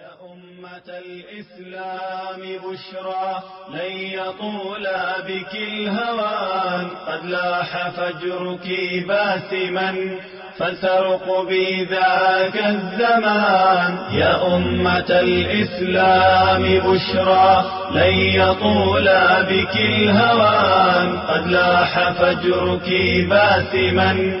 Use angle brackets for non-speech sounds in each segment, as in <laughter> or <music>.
يا أمة الإسلام بشرى لن يطول بك الهوان. قد لاح فجرك باسما فلترق بذاك الزمان. يا أمة الإسلام بشرى لن يطول بك الهوان. قد لاح فجرك باسما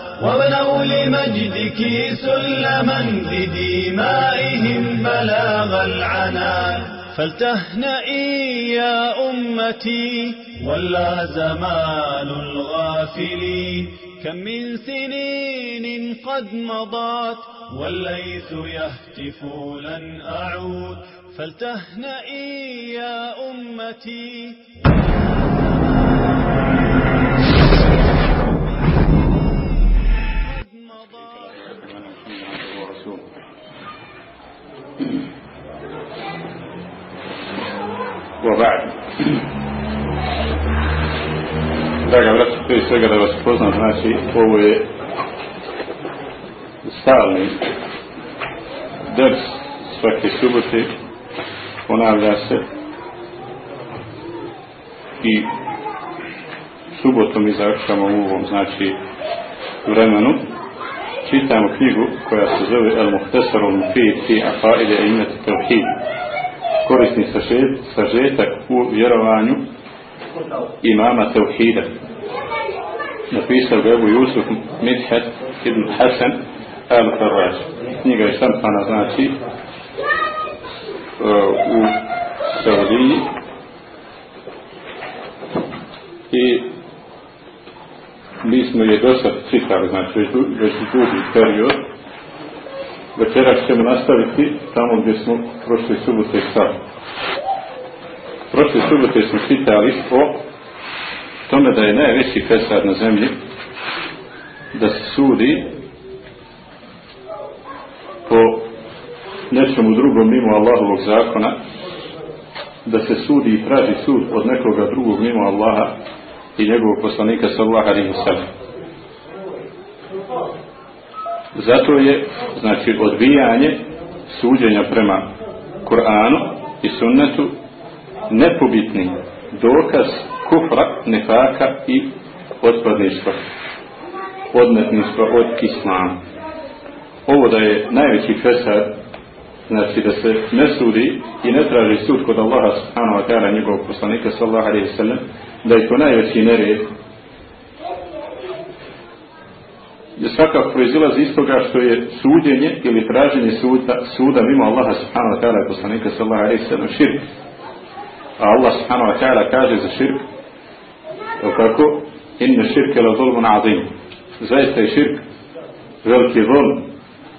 وبنوا لمجدك سلما بدمائهم بلاغ العنان. فلتهنئي يا أمتي ولا زمان الغافلين كم من سنين قد مضت والليث يهتف لن أعود. فلتهنئي يا أمتي. وبعد Draga braća, prije svega da vas poznam, znači ovo je stalni ders svake subote, ponavlja se i subotom i završamo u ovom, znači, vremenu. Čitamo knjigu koja se zove El Muhtesar al Mufid fi Afaide i Imet Tauhid. Korisni sažet, sažetak u vjerovanju imama Tauhida. Napisao ga Ebu Jusuf Midhat ibn Hasan al Farraž. Knjiga je štampana, znači, uh, u Saudiji i mi smo je do sad čitali, znači već, du- već dugi period. Večeras ćemo nastaviti tamo gdje smo prošle subote stali. Prošle subote smo čitali o tome da je najveći fesad na zemlji da se sudi po nečemu drugom mimo Allahovog zakona da se sudi i traži sud od nekoga drugog mimo Allaha i njegovog poslanika sallallahu alaihi sallam. Zato je, znači, odbijanje suđenja prema Kur'anu i sunnetu nepobitni dokaz kufra, nefaka i otpadništva, odmetništva od islama. Ovo da je najveći fesad, znači da se ne sudi i ne traži sud kod Allaha subhanahu wa ta'ala njegovog poslanika sallallahu da je to najveći nered je svakako proizilazi iz toga što je suđenje ili traženje suda, suda mimo Allaha subhanahu wa ta'ala i poslanika sallallahu alaihi sallam širk. A Allah subhanahu wa ta'ala kaže za širk kako inne širke la zulmun azim. Zaista je širk veliki zulm,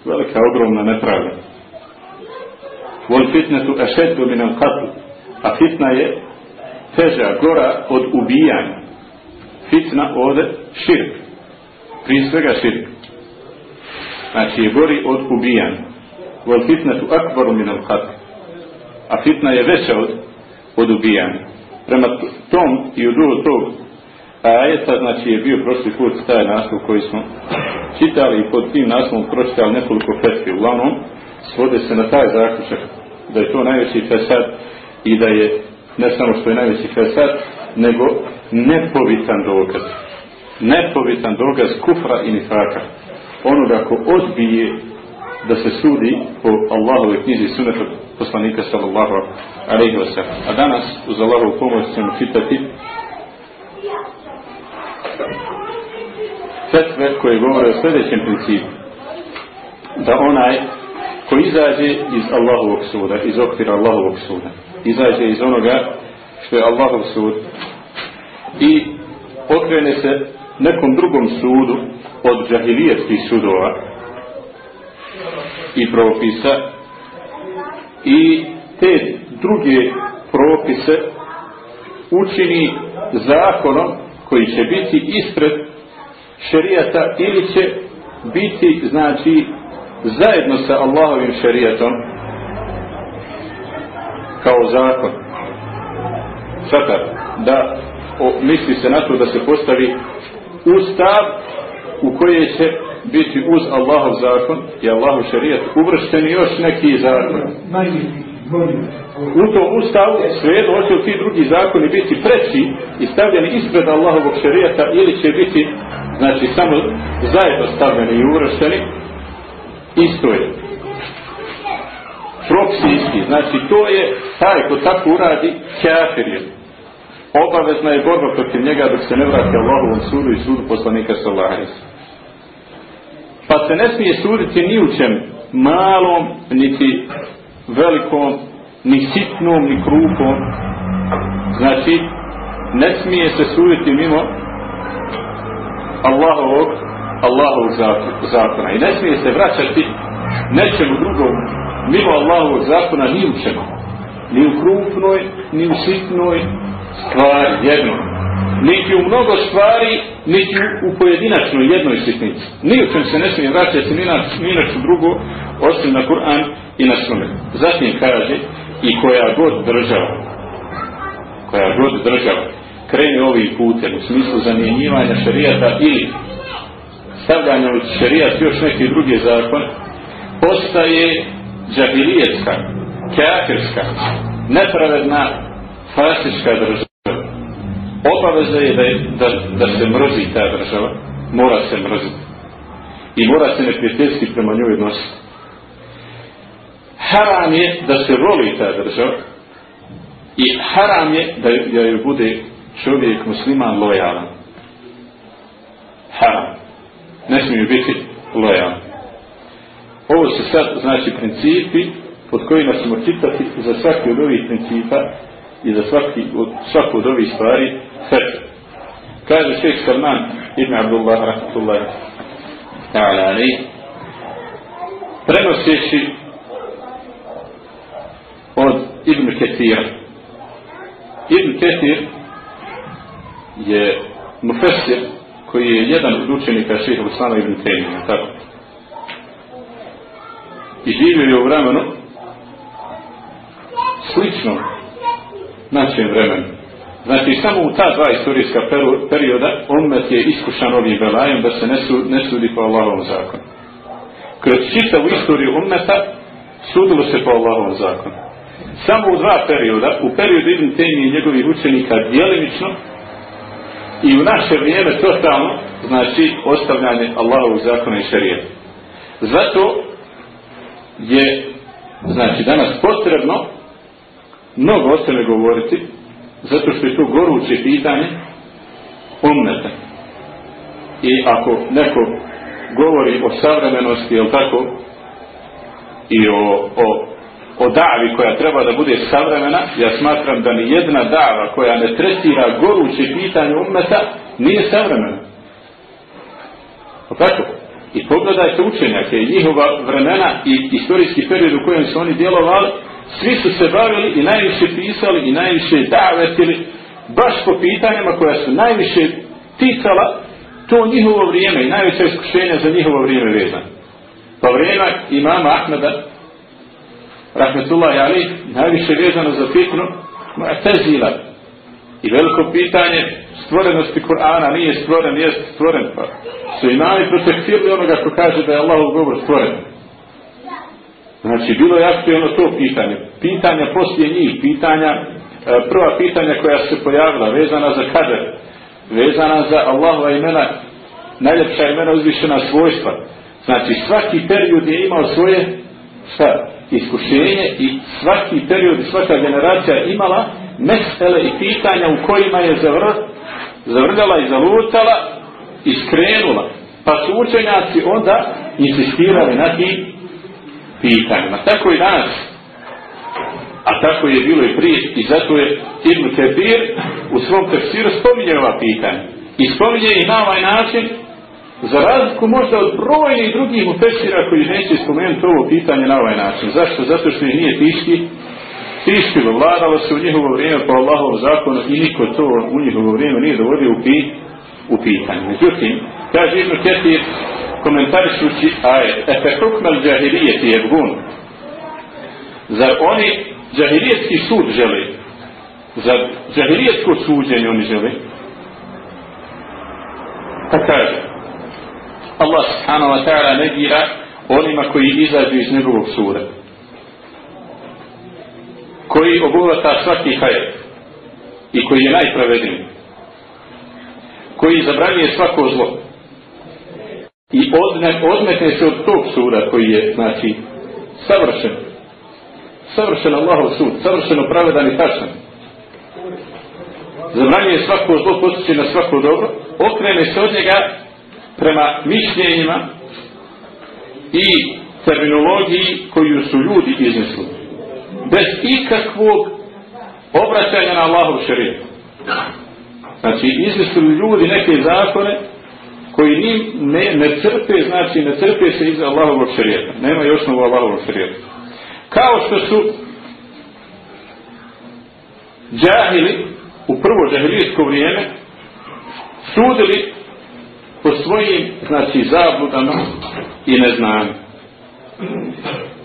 velika ogromna nepravda. Wal fitnetu ašedu min al qatl. A fitna je teža, gora od ubijanja. Fitna ovde širk prije svega širk. Znači je gori od ubijanja. Wal fitnetu akbaru min al qatl. A fitna je veća od, od ubijanja. Prema tom i u duhu tog ajeta, znači je bio prošli put taj naslov koji smo čitali i pod tim naslovom pročitali nekoliko fetvi. Uglavnom, svode se na taj zaključak da je to najveći fesad i da je ne samo što je najveći fesad, nego nepovitan dokaz nepovitan dokaz kufra i nifaka. Onoga ko odbije da se sudi po Allahove knjizi sunetu poslanika sallallahu alaihi wa sallam. A danas uz Allahovu pomoć ćemo čitati fetve koje govore o sljedećem principu. Da onaj ko izađe iz Allahovog suda, iz okvira Allahovog suda, izađe iz onoga što je Allahov sud i okrene se nekom drugom sudu od džahilijetskih sudova i propisa i te druge propise učini zakonom koji će biti ispred šerijata ili će biti znači zajedno sa Allahovim šerijatom kao zakon. Sada, da o, misli se na to da se postavi ustav u koje će biti uz Allahov zakon i Allahov šerijat uvršteni još neki zakon u tom ustavu svejedno hoće ti drugi zakoni biti preći i stavljeni ispred Allahovog šerijata ili će biti znači samo zajedno stavljeni i uvršteni isto je. Propisi isti. Znači to je taj ko tako uradi kafir je obavezna je borba protiv njega dok se ne vrati Allahovom sudu i sudu poslanika sallallahu pa se ne smije suditi ni u čem malom niti velikom ni sitnom ni krupom znači ne smije se suditi mimo Allahovog Allahovog zakona. I ne smije se vraćati nečemu drugom mimo Allahovog zakona ni u čemu. Ni u krupnoj ni u sitnoj stvari jedno. Niti u mnogo stvari niti u pojedinačnoj jednoj sitnici. Ni u čem se ne smije vraćati ni na, ni na drugo osim na Kur'an i na sunet zatim kaže i koja god država koja god država krene ovim putem u smislu zamjenjivanja šarijata ili stavljanja u šarijat još neki drugi zakon postaje džahilijetska kafirska nepravedna fasička država obaveza je da, je da, da se mrzi ta država mora se mrziti. I mora se neprijateljski prema njoj nositi haram je da se voli ta država i haram je da, da joj bude čovjek musliman lojalan. Haram. Ne smiju biti lojalan ovo su sad znači principi pod kojima ćemo čitati za svaki od ovih principa i za svaki od, svaku od ovih stvari fet kaže šeik Salman ibn Abdullah rahmatullahi ta'ala ali prenoseći od Ibn Ketira. Ibn Ketir je mufesir koji je jedan od učenika šeha Islama Ibn Taymiyyah, tako. I živio je u vremenu slično našem vremenu. Znači, samo u ta dva istorijska perioda umet je iskušan ovim velajem da se ne, su, ne sudi po Allahovom zakonu. Kroz čitavu istoriju umeta sudilo se po Allahovom zakonu samo u dva perioda, u periodu Ibn Taymi i njegovih učenika djelimično i u naše vrijeme totalno, znači ostavljanje Allahovog zakona i šarijeta. Zato je, znači danas potrebno mnogo o tome govoriti, zato što je to goruće pitanje umneta. I ako neko govori o savremenosti, jel tako, i o, o o davi koja treba da bude savremena, ja smatram da ni jedna dava koja ne tretira goruće pitanje umeta nije savremena. O tako? I pogledajte učenjake i njihova vremena i istorijski period u kojem su oni djelovali, svi su se bavili i najviše pisali i najviše davetili baš po pitanjima koja su najviše ticala to njihovo vrijeme i najveće iskušenja za njihovo vrijeme vezano. Pa vrijeme imama Ahmeda rahmetullahi ali najviše vezano za fitnu mu'tazila i veliko pitanje stvorenosti Kur'ana nije stvoren, jest stvoren pa su imali protektirali onoga ko kaže da je Allahov govor stvoren znači bilo je aktualno to pitanje pitanja poslije njih pitanja e, prva pitanja koja se pojavila vezana za kader vezana za Allahova imena najljepša imena uzvišena svojstva znači svaki period je imao svoje šta? iskušenje i svaki period i svaka generacija imala mesele i pitanja u kojima je zavr, zavrljala i zalutala i skrenula. Pa su učenjaci onda insistirali na tim pitanjima. Tako i danas. A tako je bilo i prije. I zato je Ibn Kebir u svom tefsiru spominje ova pitanja. I spominje ih na ovaj način Za razliku možda od brojnih drugih mufesira koji neće spomenuti ovo pitanje na ovaj način. Zašto? Zato što ih nije tiški tištilo, vladalo se u njihovo vrijeme po Allahovom zakonu i niko to u njihovo vrijeme nije dovodio u, pi, u pitanje. Međutim, kaže Ibn Ketir, komentarišući ajet, efe hukmel džahilijeti je gun. Zar oni džahilijetski sud žele? Zar džahilijetsko suđenje oni žele? Pa kaže, Allah subhanahu wa ta'ala negira onima koji izađu iz njegovog suda koji obuhvata svaki hajet i koji je najpravedniji koji zabranjuje svako zlo i odne, odmetne se od tog suda koji je znači savršen. Savršen Allahov sud savršeno pravedan i tačan. Zabranjuje svako zlo postiče na svako dobro okrene se od njega prema mišljenjima i terminologiji koju su ljudi izmislili. Bez ikakvog obraćanja na Allahov šarijet. Znači, izmislili ljudi neke zakone koji njim ne, ne crpe, znači ne crpe se iz Allahovog šarijeta. Nema još novo Allahovog šarijeta. Kao što su džahili u prvo džahilijsko vrijeme sudili po svojim, znači, zabludama i neznanju.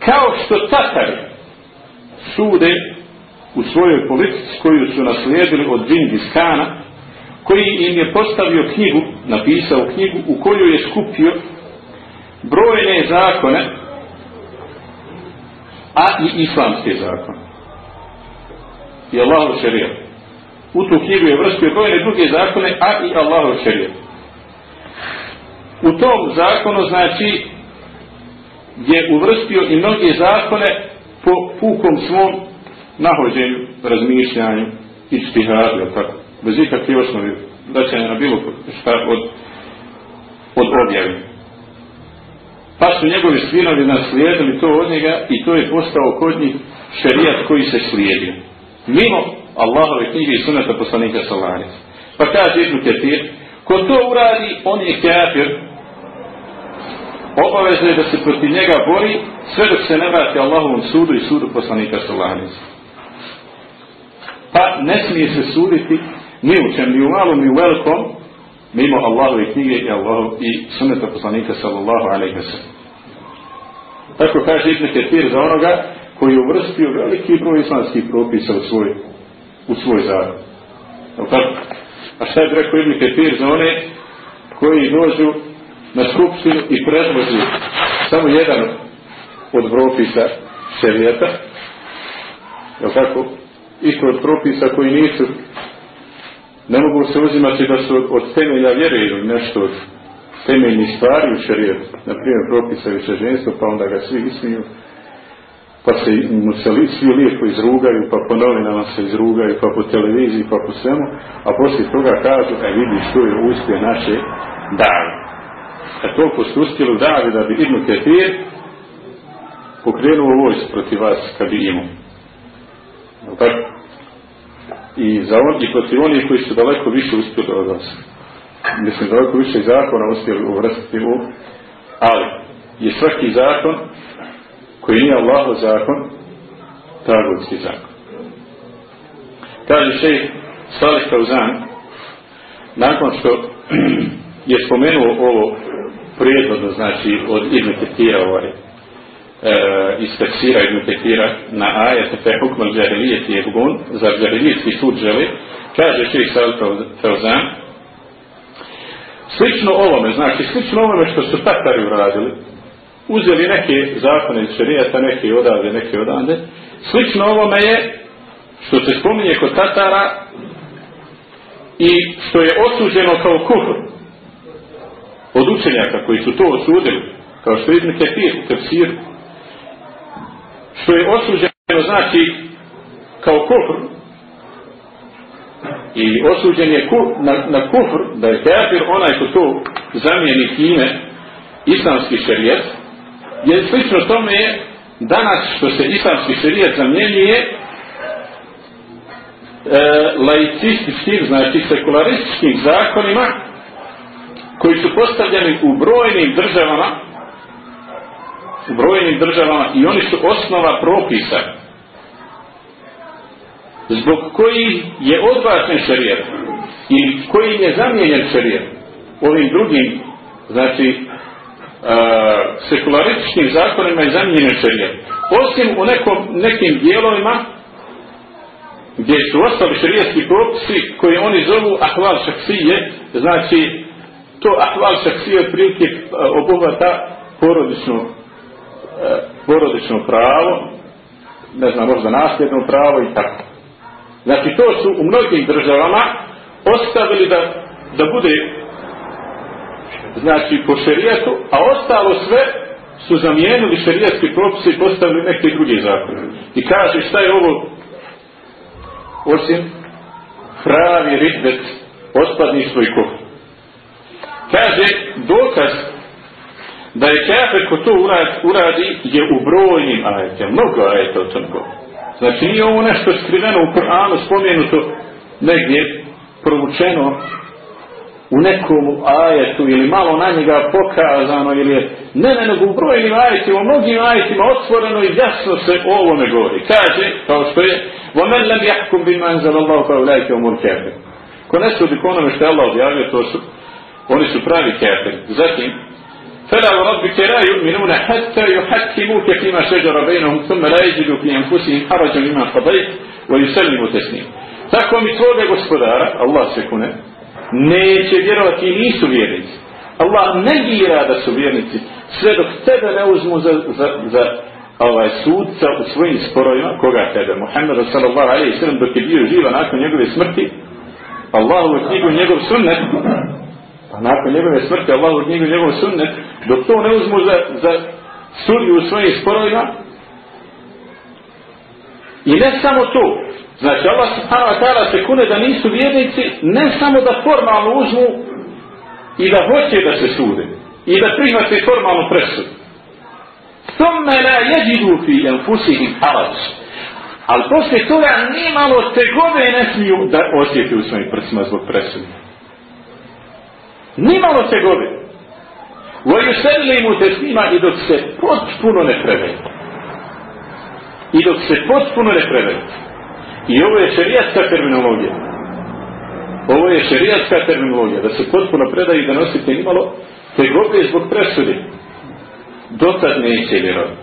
Kao što tatari sude u svojoj politici koju su naslijedili od Džingis Kana koji im je postavio knjigu, napisao knjigu u kojoj je skupio brojne zakone a i islamske zakone. I Allahu šarijat. U tu knjigu je vrstio brojne druge zakone, a i Allahu šarijat. U tom zakonu, znači, je uvrstio i mnoge zakone po pukom svom nahođenju, razmišljanju i stihadu, tako, bez ikakve osnovi vraćanja na bilo šta od, od objave. Pa su njegovi svinovi naslijedili to od njega i to je postao kod njih šerijat koji se slijedio. Mimo Allahove knjige i sunata poslanika Salanis. Pa kaže Ibn Ketir, ko to uradi, on je kafir, obavezno je da se protiv njega bori sve dok se ne vrati Allahovom sudu i sudu poslanika Solanis. Pa ne smije se suditi ni u čem, ni u malom, ni u velikom, mimo Allahove knjige i, Allahov, i sunneta poslanika sallallahu alaihi wa sallam. Tako kaže Ibn Ketir za onoga koji je uvrstio veliki broj islamskih propisa u svoj, u svoj zakon. A šta je rekao Ibn Ketir za one koji dođu na skupštinu i predloži samo jedan od propisa šerijata, je tako? Isto od propisa koji nisu, ne mogu se uzimati da su od, temelja vjere ili nešto od temeljnih stvari u šerijetu, na primjer propisa višeženstva, pa onda ga svi ismiju, pa se mu se li, svi lijepo izrugaju, pa po novinama se izrugaju, pa po televiziji, pa po svemu, a poslije toga kažu, e vidi što je uspje naše dave a toliko ste uspjeli u davi da bi Ibn Ketir pokrenuo vojs protiv vas kad bi imao. Tako? I, za on, I protiv onih koji su daleko više uspjeli od vas. Mislim, daleko više zakona uspjeli uvrstiti u ali je svaki zakon koji nije Allaho zakon tagodski zakon. Kaže šejh Salih Kauzan nakon što <clears throat> je spomenuo ovo prijedvodno, znači od Ibn Ketira ovaj, e, iz tefsira Ibn Ketira na ajet fe hukmal džahilijet je gun, za džahilijetski sud želi, kaže ših Sal Fauzan, slično ovome, znači slično ovome što su Tatari uradili, uzeli neke zakone iz šarijata, neke odavde, neke odande, slično ovome je što se spominje kod Tatara i što je osuđeno kao kufr od učenjaka koji su to osudili, kao što Ibn Ketir u što je osuđeno znači kao kufr, i osuđen je ku, na, na kufr, da je kafir onaj ko to zamijeni time islamski šerijet, je slično tome je danas što se islamski šerijet zamjenjuje e, laicističkim, znači sekularističkim zakonima koji su postavljeni u brojnim državama u brojnim državama i oni su osnova propisa. Zbog koji je odbačen šarijet ili koji je zamijenjen šarijet ovim drugim znači uh, sekularističkim zakonima je zamijenjen šarijet osim u nekom, nekim dijelovima gdje su ostali šarijetski propisi koji oni zovu ahval šaksije znači to ahval šaksije otprilike obuhvata porodično uh, porodično pravo ne znam, možda nasljedno pravo i tako. Znači, to su u mnogim državama ostavili da, da bude znači, po šerijetu, a ostalo sve su zamijenili šerijetske propise i postavili neke druge zakone. I kaže šta je ovo osim pravi ritmet ospadništvo i kuh. Kaže, dokaz da je kafir ko to uradi, uradi je u brojnim ajetima. Mnogo ajeta o tom govori. Znači nije ovo nešto skriveno u Koranu spomenuto negdje provučeno u nekom ajetu ili malo na njega pokazano ili je ne, ne, nego u brojnim ajetima, u mnogim ajetima otvoreno i jasno se o ovome govori. Kaže, kao što je وَمَنْ لَمْ يَحْكُمْ بِمَا أَنْزَلَ اللَّهُ فَأُولَيْكَ هُمُ الْكَافِرُ Ko ne sudi po onome što je Allah objavio, to su, oni su pravi kafiri. Zatim, فلا وربك لا يؤمنون حتى يحكموك فيما شجر بينهم ثم لا يجدوا في أنفسهم حرجا مما قضيت ويسلموا تسليما tako mi tvoga gospodara, Allah se kune, neće vjerovati i nisu vjernici. Allah ne vjera da su vjernici, sve dok tebe ne uzmu za, za, za ovaj sudca u svojim sporovima, koga tebe, Muhammed sallallahu alaihi sallam, dok je bio živa nakon njegove smrti, Allahu knjigu njegov sunnet, Pa nakon njegove smrti, Allah od njega njegov sunnet, dok to ne uzmu za, za sudi u svojim sporovima, I ne samo to, znači Allah subhanahu wa ta'ala se kune da nisu vjernici, ne samo da formalno uzmu i da hoće da se sude i da prihvate formalnu presudu. Thumma la yajidu fi anfusihim halac. Ali poslije toga nimalo tegove ne smiju da osjete u svojim prsima zbog presuda. nimalo tegobe. وَيُسَلِّمُ تَسْلِيمًا i dok se potpuno ne predaju. I dok se potpuno ne predaju. I ovo je šerijatska terminologija. Ovo je šerijatska terminologija. Da se potpuno predaju i da nosite nimalo tegobe zbog presude. Dotad neće vjerovati.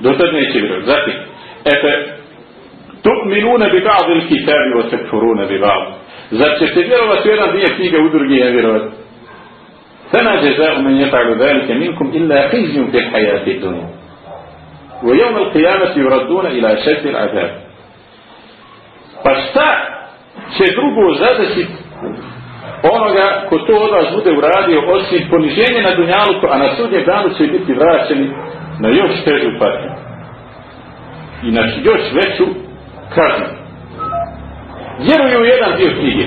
Dotad neće vjerovati. Zatim, efe, tu'minuna bi ba'd il-kitabi wa takfuruna bi ba'd. Zar ćete vjerovati u jedan dio knjige u drugi ne vjerovati? فما جزاء من يفعل ذلك منكم إلا خزي في الحياة الدنيا ويوم القيامة يردون إلى شد العذاب Pa šta će drugo zadesiti onoga ko to od vas bude uradio osim poniženje na dunjaluku, a na sudnjem danu će biti vraćeni na još težu patnju. I na još veću kaznu vjeruju u jedan dio knjige.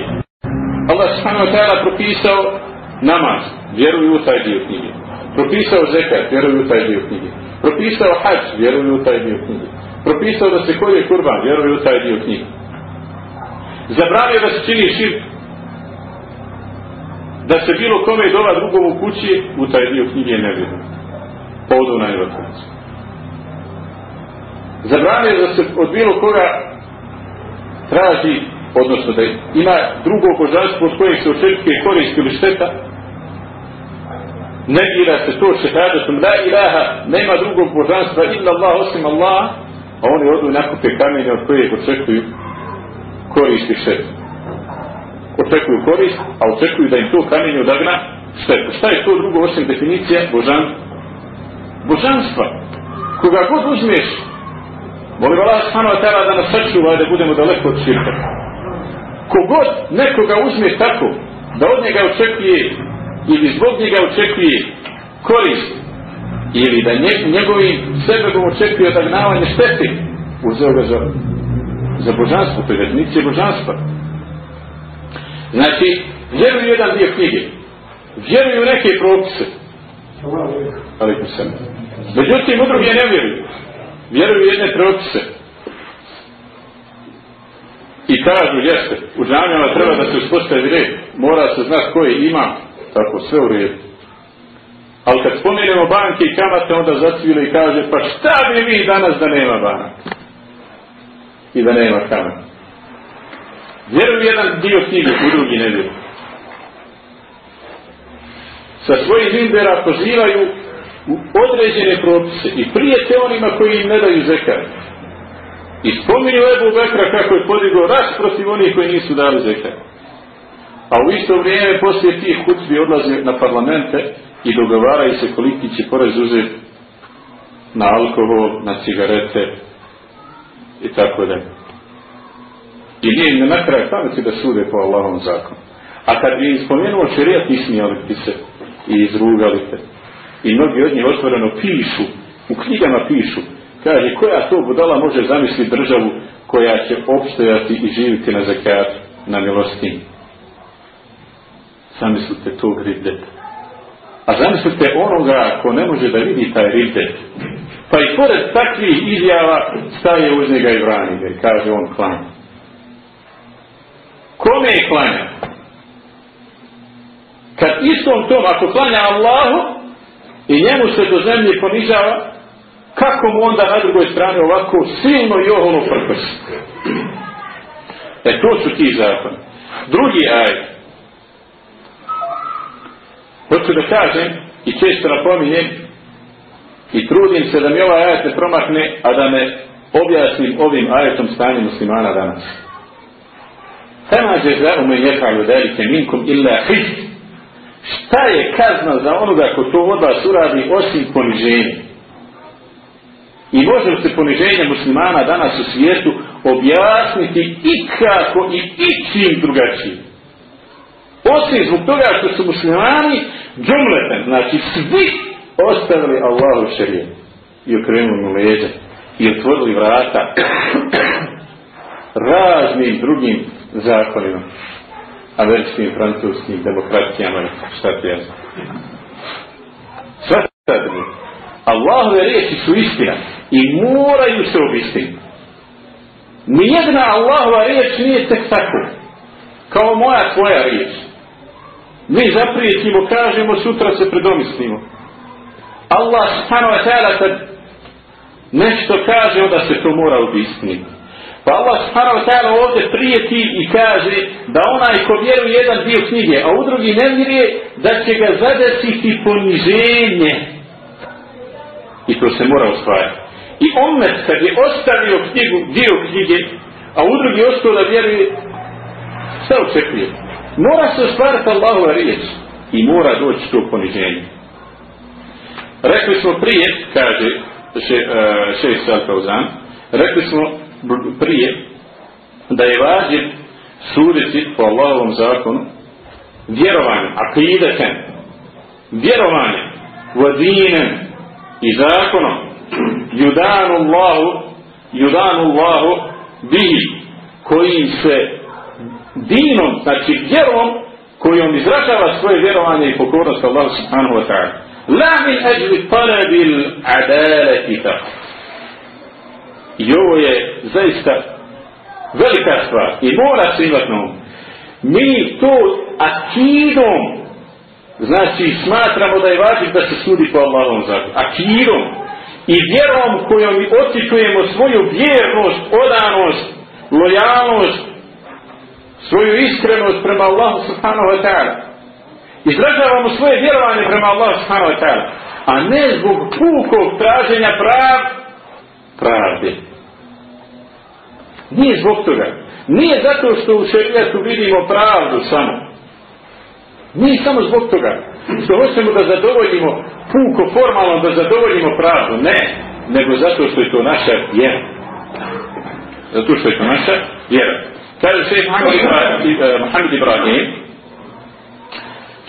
Allah subhanahu wa ta'ala propisao namaz, vjeruju u taj dio knjige. Propisao zekat, vjeruju u taj dio knjige. Propisao hađ, vjeruju u taj dio knjige. Propisao da se kolje kurban, vjeruju u taj dio knjige. Zabravio da se čini širk, da se bilo kome dova drugom u kući, u taj dio knjige ne vjeruju. Povodu na evakuaciju. Zabranio da se od bilo koga traži odnosno da ima drugo božanstvo od kojeg se očekuje korist ili šteta, ne gira se to šehadetom, la ilaha, nema drugog božanstva illa Allah osim Allah, a oni odu nakupe kamenje od kojeg očekuju korist i štetu. Očekuju korist, a očekuju da im to kamenje odagna štetu. Šta je to drugo osim definicija božan? božanstva? Koga god uzmeš, molim Allah da nas sačuva da budemo daleko od širka kogod nekoga uzme tako da od njega očekuje ili zbog njega očekuje korist ili da njegovim sebebom očekuje odagnavanje štete uzeo ga za, za božanstvo definicija božanstva. Znači vjeruju jedan dio knjige vjeruju neke propise. Ali sam međutim u druge ne vjeruju. Vjeruju jedne propise i kažu jeste, u džamijama treba da se uspostavi red, mora se znati koje ima, tako sve u redu. Ali kad spomenemo banke i kamate, onda zacvile i kaže, pa šta bi mi danas da nema banaka? i da nema kamen. Vjeruju jedan dio knjige, u drugi ne vjeruju. Sa svojih mimbera pozivaju u određene propise i prijete onima koji im ne daju zekar. I spominju Ebu Bekra kako je podigao ras protiv onih koji nisu dali zekar. A u isto vrijeme poslije tih hutbi odlaze na parlamente i dogovaraju se koliki će porez uzeti na alkohol, na cigarete i tako da. I nije im na kraju pameti da sude po Allahom zakonu. A kad bi spomenuo šerijat, ismijali bi se i izrugali te. I mnogi od njih otvoreno pišu, u knjigama pišu, kaže koja to budala može zamisliti državu koja će opstojati i živiti na zakatu, na milostinju. Zamislite tog rideta. A zamislite onoga ko ne može da vidi taj ridet. Pa i pored takvih izjava staje uz njega i brani ga i kaže on klanja. Kome je klanja? Kad istom tom, ako klanja Allahu i njemu se do zemlje ponižava, kako mu onda na drugoj strani ovako silno i oholo prkosi? E to su ti zakon. Drugi aj. Hoću da kažem i često napominjem i trudim se da mi ovaj ajet ne promakne, a da ne objasnim ovim ajetom stanje muslimana danas. Fema džeza'u men jefa'lu dalike minkum illa hist. Šta je kazna za onoga ko to od vas uradi osim poniženja? I može se poniženje muslimana danas u svijetu objasniti i kako i ičim drugačijim. Osim zbog toga što su muslimani džumleten, znači svi ostavili Allahu šarije i okrenuli mu leđa i otvorili vrata <coughs> raznim drugim zakonima američkim, francuskim, demokratijama šta ti ja znam. Sve. Allahove riječi su istina i moraju se obistiniti. Nijedna Allahova riječ nije tek tako. Kao moja tvoja riječ. Mi zaprijetimo, kažemo, sutra se predomislimo. Allah subhanahu wa ta'ala kad nešto kaže, onda se to mora obistiniti. Pa Allah subhanahu wa ta'ala ovdje prijeti i kaže da onaj ko vjeruje jedan dio knjige, a u drugi ne vjeruje, da će ga zadesiti poniženje. I to se mora ostvariti. I omet kad je ostavio knjigu, dio knjige, a u drugi ostao da vjeruje, šta očekuje? Mora se ostvariti Allahova riječ i mora doći to poniženje. Rekli smo prije, kaže še, uh, šest Salkauzan, rekli smo prije da je važno suditi po Allahovom zakonu vjerovanje, akideten, vjerovanje, vadinem i zakonom, judanu Allahu, judanu Allahu bihi, kojim se dinom, znači vjerom, kojom izražava svoje vjerovanje i pokornost Allahu subhanahu wa ta'ala. La min ajli talabil adalati. I ovo je zaista velika stvar i mora se imati na Mi to akidom znači smatramo da je važno da se sudi po Allahom zakonu. Akidom i vjerom kojom očitujemo svoju vjernost, odanost, lojalnost, svoju iskrenost prema Allahu subhanahu wa ta'ala. Izražavamo svoje vjerovanje prema Allahu subhanahu wa ta'ala. A ne zbog pukog traženja prav, pravde. Nije zbog toga. Nije zato što u šerijetu vidimo pravdu samo. Nije samo zbog toga. Što hoćemo da zadovoljimo puko formalno da zadovoljimo pravdu. Ne. Nego zato što je to naša vjera. Zato što je to naša vjera. Kaže šeht Mohamed Ibrahim,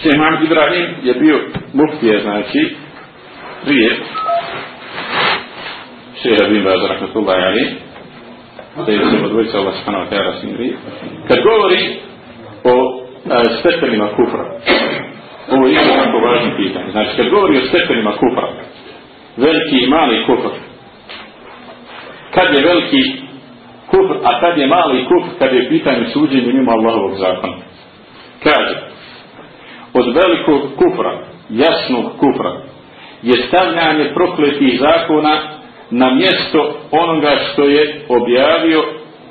šeht Mohamed Ibrahim je bio muftije, znači, prije šeha Bin Baza, rahmatullahi ali, da je se odvojica Allah subhanahu wa ta'ala Kad govori o stepenima kufra, ovo je isto tako važno pitanje. Znači, kad govori o stepenima kufra, veliki i mali kufr, kad je veliki kufr, a kad je mali kufr, kad je pitanje suđenja mimo Allahovog zakona. Kaže, od velikog kufra, jasnog kufra, je stavljanje prokletih zakona na mjesto onoga što je objavio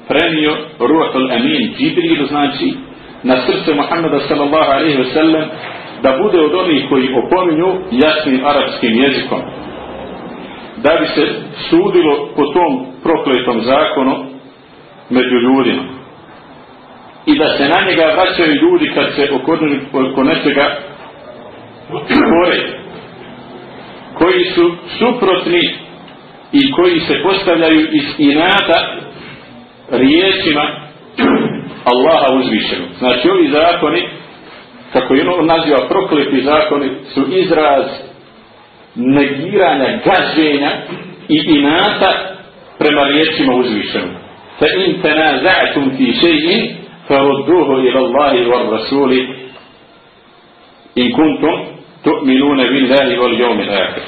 prenio Ruhul Amin Džibrilu znači na srce Muhammeda sallallahu alaihi wa sallam da bude od onih koji opominju jasnim arapskim jezikom. Da bi se sudilo po tom prokletom zakonu među ljudima. I da se na njega vraćaju ljudi kad se oko, nečega spore koji su suprotni i koji se postavljaju iz inata riječima Allaha uzvišenog. Znači ovi zakoni, kako je on naziva prokleti zakoni, su izraz negiranja, gaženja i inata prema riječima uzvišenog. Fa in tenaza'tum fi še'in, farudduhu ila Allahi wa rasuli in kuntum tu'minune billahi wal yawmil akhir.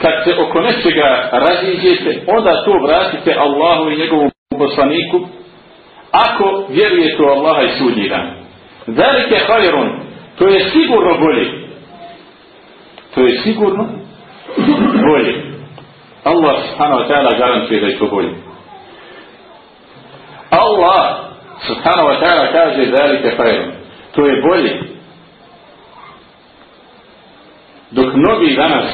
Kad se oko nečega raziđete, onda to vratite Allahu i njegovom poslaniku, ako vjerujete u Allaha i sudnji dan. Velike hajron, to je sigurno bolje. To je sigurno bolje. Allah subhanahu wa ta'ala garantuje da je to bolje. Allah subhanahu wa ta'ala kaže velike hajron. To je bolje. Dok mnogi danas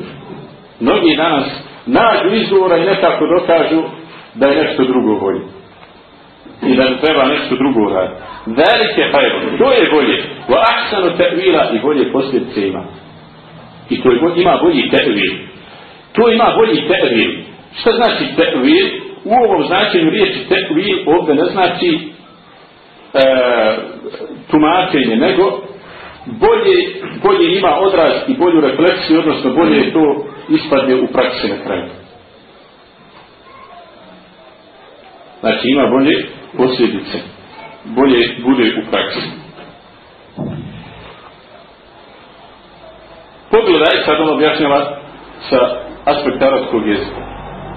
<clears throat> mnogi danas nađu izgovora i nekako dokažu da je nešto drugo bolje i da treba nešto drugo raditi. Velike hajro, to je bolje. Wa ahsanu ta'vila i bolje posljedice ima. I to je, ima bolji ta'vil. To ima bolji ta'vil. Šta znači ta'vil? U ovom značenju riječi ta'vil ovdje ne znači e, tumačenje, nego bolje, bolje ima odraz i bolju refleksiju, odnosno bolje to ispadne u praksi na kraju. Znači ima bolje posljedice. Bolje bude u praksi. Pogledaj, sad on objašnjava sa aspekta arabskog jezika.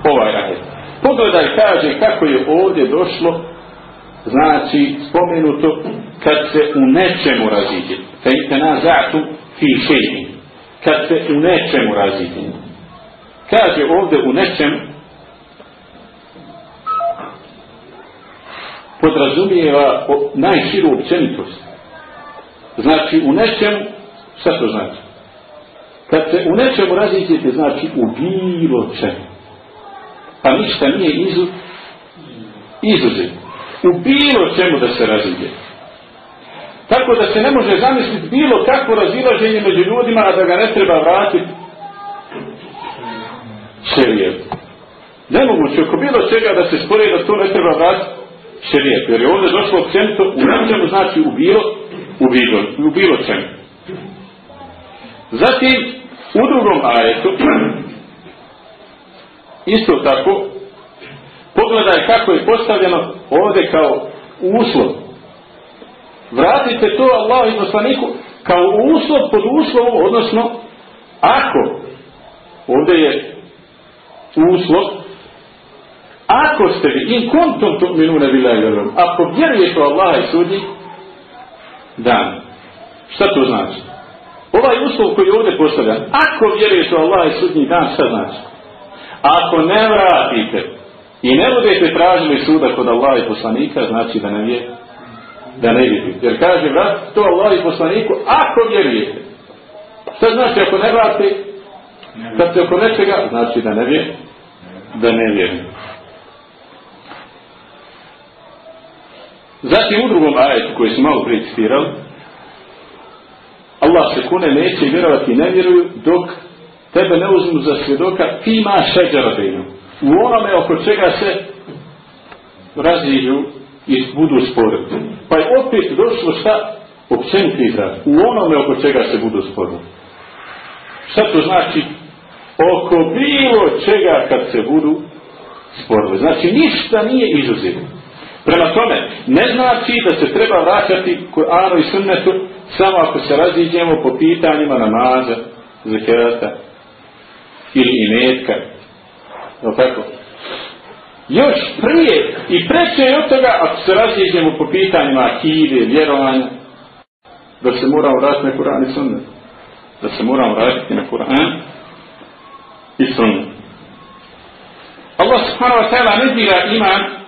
Ovaj ajet. Pogledaj, kaže kako je ovdje došlo, znači spomenuto, kad se u nečemu razidje. Fejte na zatu fi šeji. Kad se u nečemu razidje. Kaže ovdje u nečemu, podrazumijeva najširu općenitost. Znači u nečemu, šta to znači? Kad se u nečemu različite, znači u bilo čemu. Pa ništa nije izu, izuzet. U bilo čemu da se različite. Tako da se ne može zamisliti bilo kakvo razilaženje među ljudima, a da ga ne treba vratiti šerijet. Nemoguće, oko bilo čega da se spori da to ne treba vratiti šerijet. Jer je ovdje došlo općenito u nečemu znači u bilo, u bilo, u bilo čemu. Zatim, u drugom ajetu, <clears throat> isto tako, pogledaj kako je postavljeno ovdje kao uslov. Vratite to Allah i poslaniku kao uslov pod uslovom, odnosno, ako, ovdje je uslov, Ako ste vi, in kuntum tu'minuna billahi wal yawm, ako vjerujete u Allaha i sudnji dan. Šta to znači? Ovaj uslov koji je ovdje postavljan, ako vjerujete u Allaha i sudnji dan, šta znači? Ako ne vratite i ne budete tražili suda kod Allaha i poslanika, znači da ne vjerujete. Da ne vidite. Jer kaže, vratite to Allah i poslaniku, ako vjerujete. Šta znači ako ne vratite? Kad ste oko nečega, znači da ne vjerujete. Da ne vjerujete. Zatim u drugom ajetu koji smo malo prije Allah se kune neće vjerovati i ne vjeruju dok tebe ne uzmu za svjedoka fima šeđara bejnu. U onome oko čega se razliđu i budu sporili. Pa je opet došlo šta? Općeniti izraz. U onome oko čega se budu sporili. Šta to znači? Oko bilo čega kad se budu sporili. Znači ništa nije izuzetno. Prema tome, ne znači da se treba vraćati Kur'anu i sunnetu samo ako se raziđemo po pitanjima namaza, zekata ili imetka. Je tako? Još prije i preće je od toga ako se raziđemo po pitanjima akide, vjerovanja, da se moramo vratiti na Kur'an i sunnet. Da se moramo vratiti na Kur'an i sunnet. Allah subhanahu wa ta'ala ne dira iman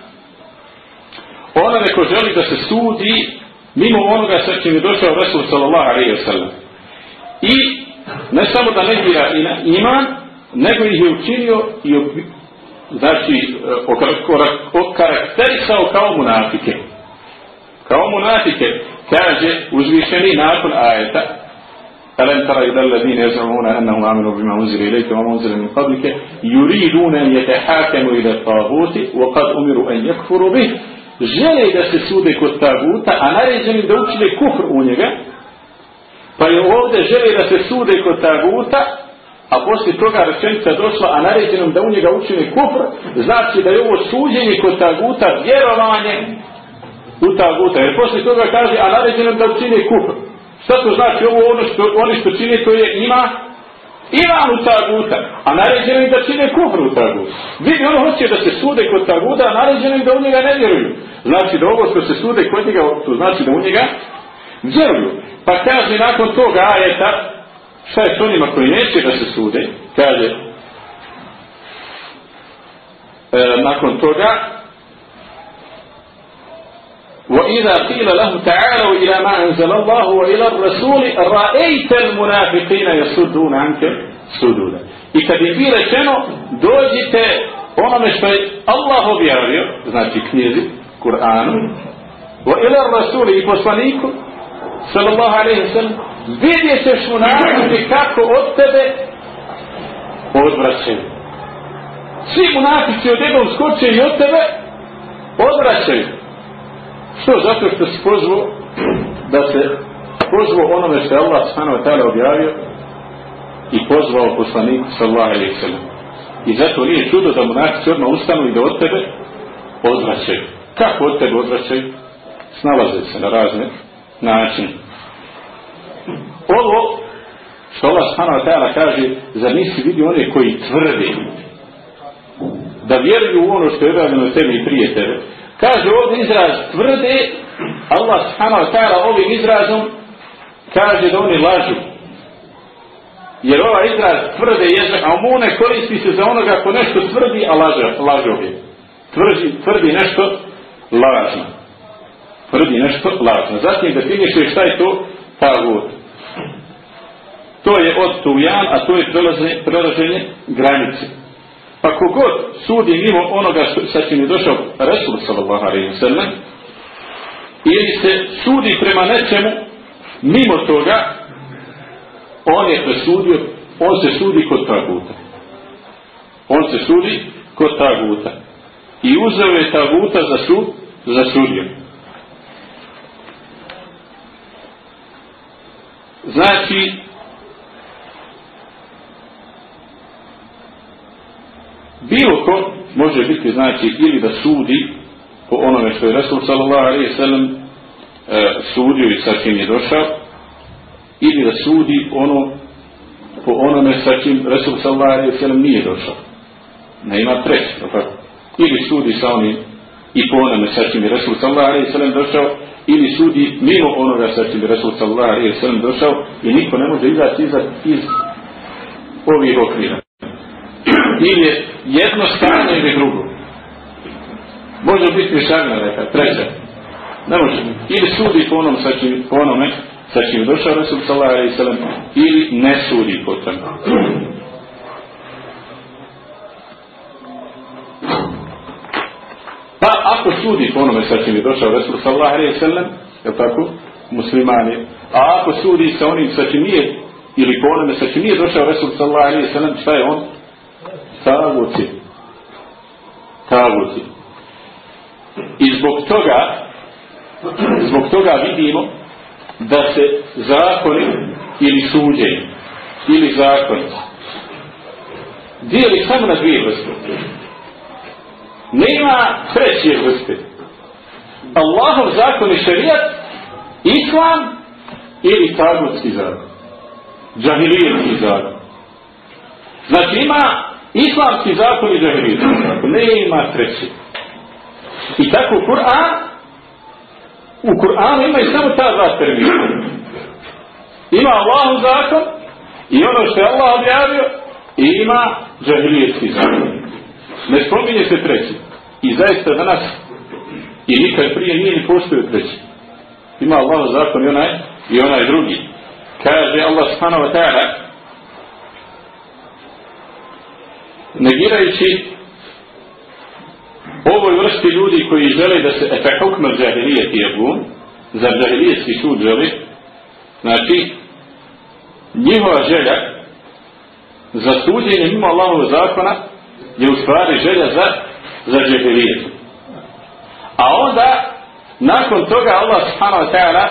onome ko želi da se sudi mimo onoga sa čim je došao Rasul sallallahu alaihi wa sallam. I ne samo da negira iman, nego ih je učinio i znači okarakterisao kao munafike. Kao munafike kaže uzvišeni nakon ajeta ألم تر إلى الذين يزعمون أنهم آمنوا بما أنزل إليك وما أنزل من قبلك يريدون أن يتحاكموا إلى الطاغوت وقد أمروا أن يكفروا به žele da se sude kod taguta, a naređeni da učine kufr u njega, pa je ovdje žele da se sude kod taguta, a poslije toga rečenica došla, a naređenom da u njega učine kufr, znači da je ovo suđenje kod taguta vjerovanje u taguta. Jer poslije toga kaže, a naređenom da učine kufr. Šta to znači ovo ono što oni što čine to je ima iman u taguta, a naređeno im da čine kufr u taguta. Vidi ono hoće da se sude kod taguta, a naređeno im da u njega ne vjeruju. Znači da ovo što se sude kod njega, to znači da u njega vjeruju. Pa kaže nakon toga ajeta, šta je s onima koji neće da se sude, kaže, e, nakon toga, وإذا قيل له تعالوا إلى ما أنزل الله وإلى الرسول رأيت المنافقين يصدون عنك سدودا I kad je bi rečeno, dođite onome što je Allah objavio, znači knjizi, Kur'anu, wa ila rasuli i poslaniku, sallallahu alaihi sallam, vidje ćeš munafike kako od tebe odvraćaju. Svi munafici od jednom skoče i od tebe odvraćaju. Što? Zato što se pozvo da se pozvo onome što je Allah ta'ala objavio i pozvao poslaniku sallallahu alaihi sallam. I zato nije čudo da monaci odmah ustanu i da od tebe odvraćaju. Kako od tebe odvraćaju? Snalaze se na razne načine. Ovo što Allah ta'ala kaže za nisi vidi one koji tvrde da vjeruju u ono što je objavljeno tebi i prije tebe Kaže ovdje izraz tvrde, Allah subhanahu wa ta'ala ovim izrazom kaže da oni lažu. Jer ovaj izraz tvrde je, a mu ne koristi se za onoga ko nešto tvrdi, a laže, laže ovdje. Tvrdi, tvrdi nešto lažno. Tvrdi nešto lažno. Zatim definiše šta je to tagut. To je od tujan, a to je prelaženje granice. Pa kogod sudi mimo onoga što, sa čim je došao Resul sallallahu alaihi sallam, ili se sudi prema nečemu mimo toga, on je presudio, on se sudi kod taguta. On se sudi kod taguta. I uzeo je taguta za sud, za sudiju. Znači, bilo ko može biti znači ili da sudi po onome što je Resul sallallahu alaihi sallam e, sudio i sa kim je došao ili da sudi ono po onome sa kim Resul sallallahu alaihi sallam nije došao. Ne ima treći ili sudi sa onim i po onome sa kim je Resul sallallahu alaihi sallam došao ili sudi mimo onoga sa kim je Resul sallallahu alaihi sallam došao i niko ne može izaći iz, iz ovih okvira ili je jedno stanje ili drugo. Može biti mješavina neka, treća. Ne može biti. Ili sudi po, onom, sa čim, po onome sa čim došao Resul sallallahu alaihi sallam ili ne sudi po tome. Pa ako sudi po onome sa čim je došao Resul sallallahu alaihi sallam, je tako, muslimani, a ako sudi sa onim sa čim nije, ili po onome sa čim nije došao Resul sallallahu alaihi sallam, šta je on? Taguti. Taguti. I zbog toga, zbog toga vidimo da se zakoni ili suđenje ili zakon dijeli samo na dvije vrste. Nema treće vrste. Allahov zakon je šarijat, islam ili tagutski zakon. Džahilijetski zakon. Znači ima Islamski zakon i džahilijetski zakon. Ne ima treći. I tako Kur'an, u Kur'anu imaju samo ta dva termina. Ima Allahu zakon i ono što je Allah objavio i ima džahilijetski zakon. Ne spominje se treći. I zaista danas I nikad prije nije ni postoje treći. Ima Allah zakon i onaj, i onaj drugi. Kaže Allah subhanahu wa ta'ala negirajući ovoj vrsti ljudi koji žele da se efe hukmer džahilijet jebun, za džahilijetski sud žele, znači, njihova želja za suđenje mimo Allahovog zakona je u stvari želja za, za džahilijet. A onda, nakon toga Allah subhanahu wa ta'ala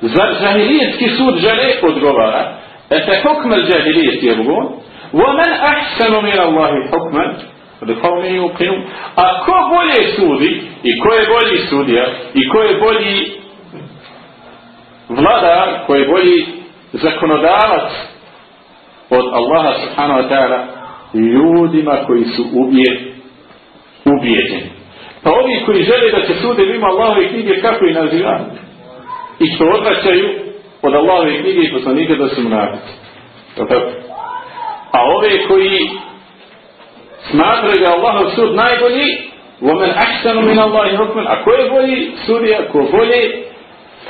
za džahilijetski sud žele odgovara efe hukmer džahilijet jebun, ومن أحسن من الله حكما لقوم يوقنون a ko bolje sudi i ko je bolji sudija i ko je bolji vladar ko je bolji zakonodavac od Allaha subhanahu wa ta'ala ljudima koji su ubije, ubijeđeni pa ovi koji žele da se sude ima Allahove knjige kako ih naziva i što odvraćaju od Allahove knjige i poslanike da su mnavici a ove koji smatraju da Allahov sud najbolji ومن أحسن من الله حكما a ko je bolji sudija ko bolje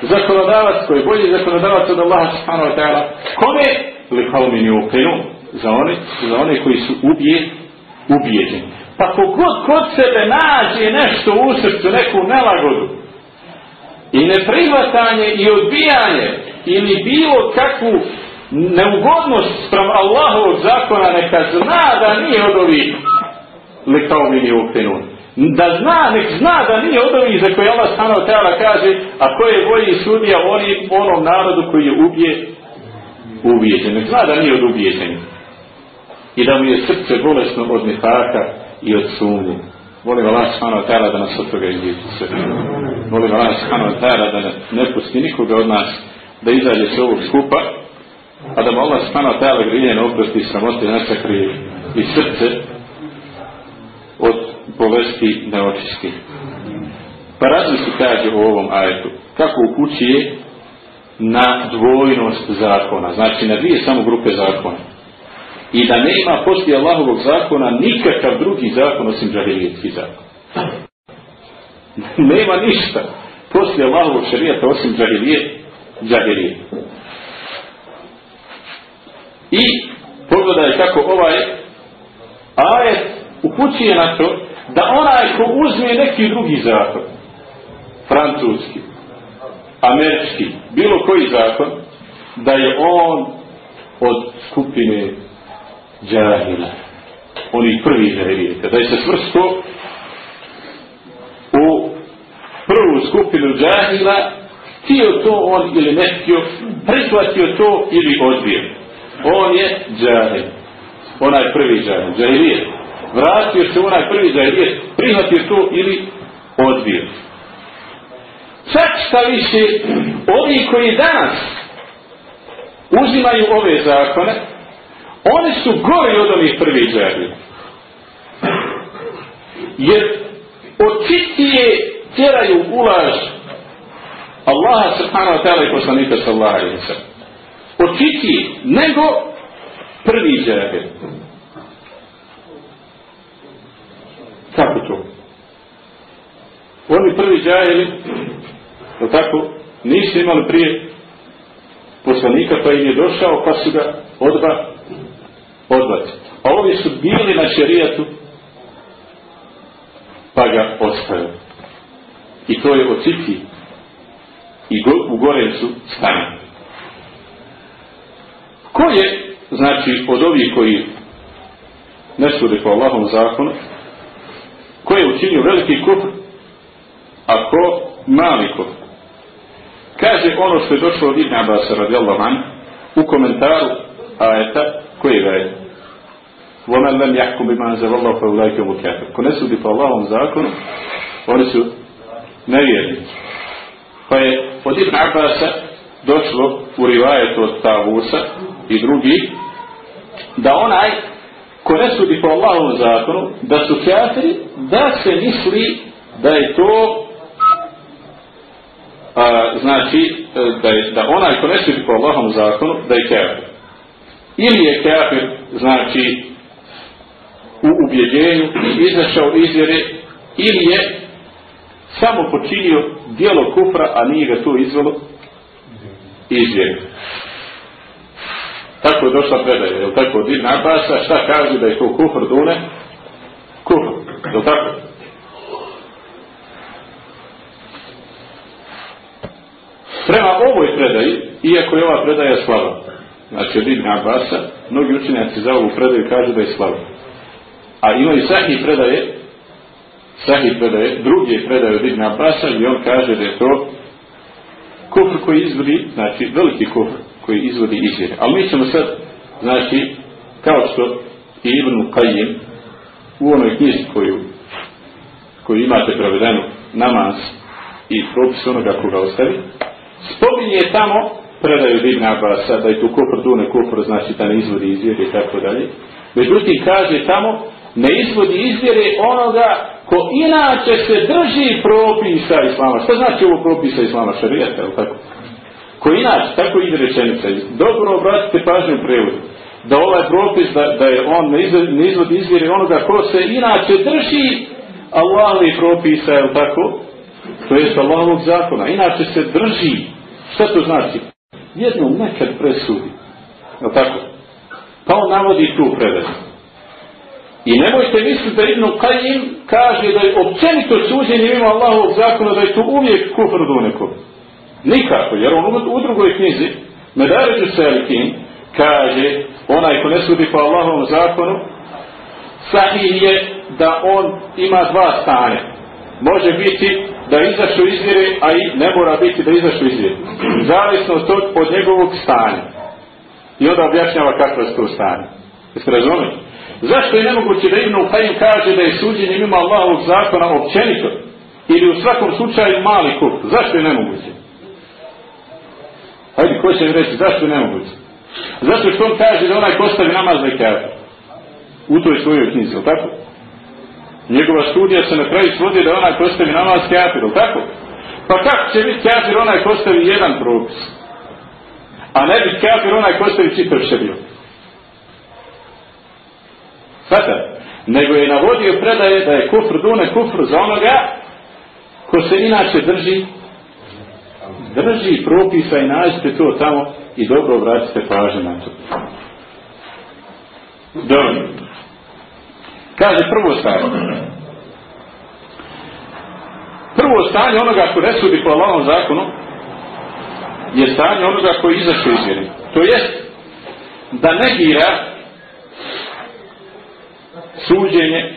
zakonodavac ko je bolji zakonodavac od Allaha subhanahu wa ta'ala kome li qawmin yuqinun za one, za one koji su ubije ubijeđeni pa kogod kod sebe nađe nešto u srcu neku nelagodu i neprihvatanje i odbijanje ili bilo kakvu neugodnost sprem Allahovog zakona neka zna da nije od ovih li kao mi. Da zna, nek zna da nije od ovih za koje Allah stano tela kaže, a ko je bolji sudija oni, onom narodu koji je ubije, ubijeđen. Nek zna da nije od ubijeđenja. I da mu je srce bolesno od nefaka i od sumnje. Molim Allah subhanahu da nas od toga izvijeti sve. Molim Allah subhanahu da ne pusti nikoga od nas da izađe se ovog skupa a da mu Allah subhanahu wa ta'ala griljene oprosti sramote nasakri i srce od bolesti neočisti. Pa različi kaže u ovom ajetu kako upućuje na dvojnost zakona, znači na dvije samo grupe zakona. I da nema poslije Allahovog zakona nikakav drugi zakon osim džahilijetski zakon. <laughs> nema ništa poslije Allahovog šarijata osim džahilijet, džahilijet. I pogledaj kako ovaj ajet upućuje na to da onaj ko uzme neki drugi zakon, francuski, američki, bilo koji zakon, da je on od skupine džahila. Oni prvi džahilijete. Da je se svrsto u prvu skupinu džahila, htio to on ili ne htio, prihvatio to ili odbio on je džahil. Onaj prvi džahil. Džahilijet. Vratio se onaj prvi džahilijet. Prihvatio to ili odbio. Čak šta više, ovi koji danas uzimaju ove zakone, oni su gori od ovih prvih džahil. Jer očitije tjeraju ulaž Allaha subhanahu wa ta'ala i poslanika sallahu alaihi wa sallam očitiji nego prvi džahil. Kako to? Oni prvi džahili, je tako, nisu imali prije poslanika pa im je došao pa su ga odba odbacili. A ovi su bili na šerijatu pa ga ostavili. I to je ociti i go, u gorem su stanili. Ko je, znači, od ovih koji ne sude po Allahom zakonu, ko je učinio veliki kufr, a ko mali kufr? Kaže ono što je došlo od Ibn Abbas radijallahu an, u komentaru ajeta, koji ga je? وَمَنْ لَمْ يَحْكُمْ بِمَا أَنزَلَ اللَّهُ فَأُولَٰئِكَ هُمُ الْكَافِرُونَ Ko ne sudi po Allahom zakonu, oni su nevjernici. Pa je od Ibn Abbasa došlo u rivajetu od Tavusa i drugi da onaj ko ne sudi po Allahovom zakonu da su kafiri da se misli da je to a, znači da, je, da onaj ko ne sudi po Allahovom zakonu da je kafir ili je kafir znači u ubjeđenju izašao iz vjere ili je samo počinio dijelo kufra, a nije ga to izvelo iz vjere. Tako je došla predaja, je li tako od Ibn Abasa, šta kaže da je to kufr dune? Kufr, je li tako? Prema ovoj predaji, iako je ova predaja slava, znači od Ibn Abasa, mnogi učenjaci za ovu predaju kažu da je slava. A imaju sahih predaje, sahih predaje, drugi predaje od Ibn Abasa i on kaže da je to kufr koji izvodi, znači veliki kufr koji izvodi izvjere. Ali mi ćemo sad, znači, kao što i Ibn Qajim u onoj knjizi koju, koju imate prevedenu namaz i propis onoga koga ostavi, spominje tamo predaju Ibn Abasa da je tu kufr dune kufr, znači da ne izvodi izvjere i tako dalje. Međutim, kaže tamo, ne izvodi izvjere onoga ko inače se drži propisa islama. Šta znači ovo propisa islama? Šarijata, ili tako? Ko inače, tako ide rečenica. Dobro obratite pažnju u prevodu. Da ovaj propis, da, da je on ne izvodi izvjere onoga ko se inače drži Allahovi propisa, ili tako? To je Allahovog zakona. Inače se drži. Šta to znači? Jednom nekad presudi. Je tako? Pa on navodi tu predaju. I nemojte misliti da Ibn Qajim kaže da je općenito suđenje ima Allahovog zakona da je to uvijek kufr do nekog. Nikako, jer on u drugoj knjizi Medaređu Selikin kaže onaj ko ne sudi po Allahovom zakonu sahih je da on ima dva stanja. Može biti da izašu izvjere, a i ne mora biti da izašu izvjere. Zavisno od, tog, od njegovog stanja. I onda objašnjava kakvo je to stanje. Jeste razumeli? Zašto je nemoguće da Ibn Uqaim kaže da je suđenje mimo Allahovog zakona općenito? Ili u svakom slučaju mali kup? Zašto je nemoguće? Hajde, ko će mi reći, zašto je nemoguće? Zato što on kaže da onaj ko stavi namaz da je kafir. U toj svojoj knjizi, ili tako? Njegova studija se na kraju svodi da onaj ko stavi namaz kafir, ili tako? Pa kako će biti kafir onaj ko stavi jedan propis? A ne biti kafir onaj ko stavi čitav šerio? Svata? Nego je navodio predaje da je kufr dune kufr za onoga ko se inače drži drži propisa i nađite to tamo i dobro obratite pažnje na to. Dobro. Kaže prvo stanje. Prvo stanje onoga ko ne sudi po Allahom zakonu je stanje onoga koji izašao iz vjeri. To jest da negira suđenje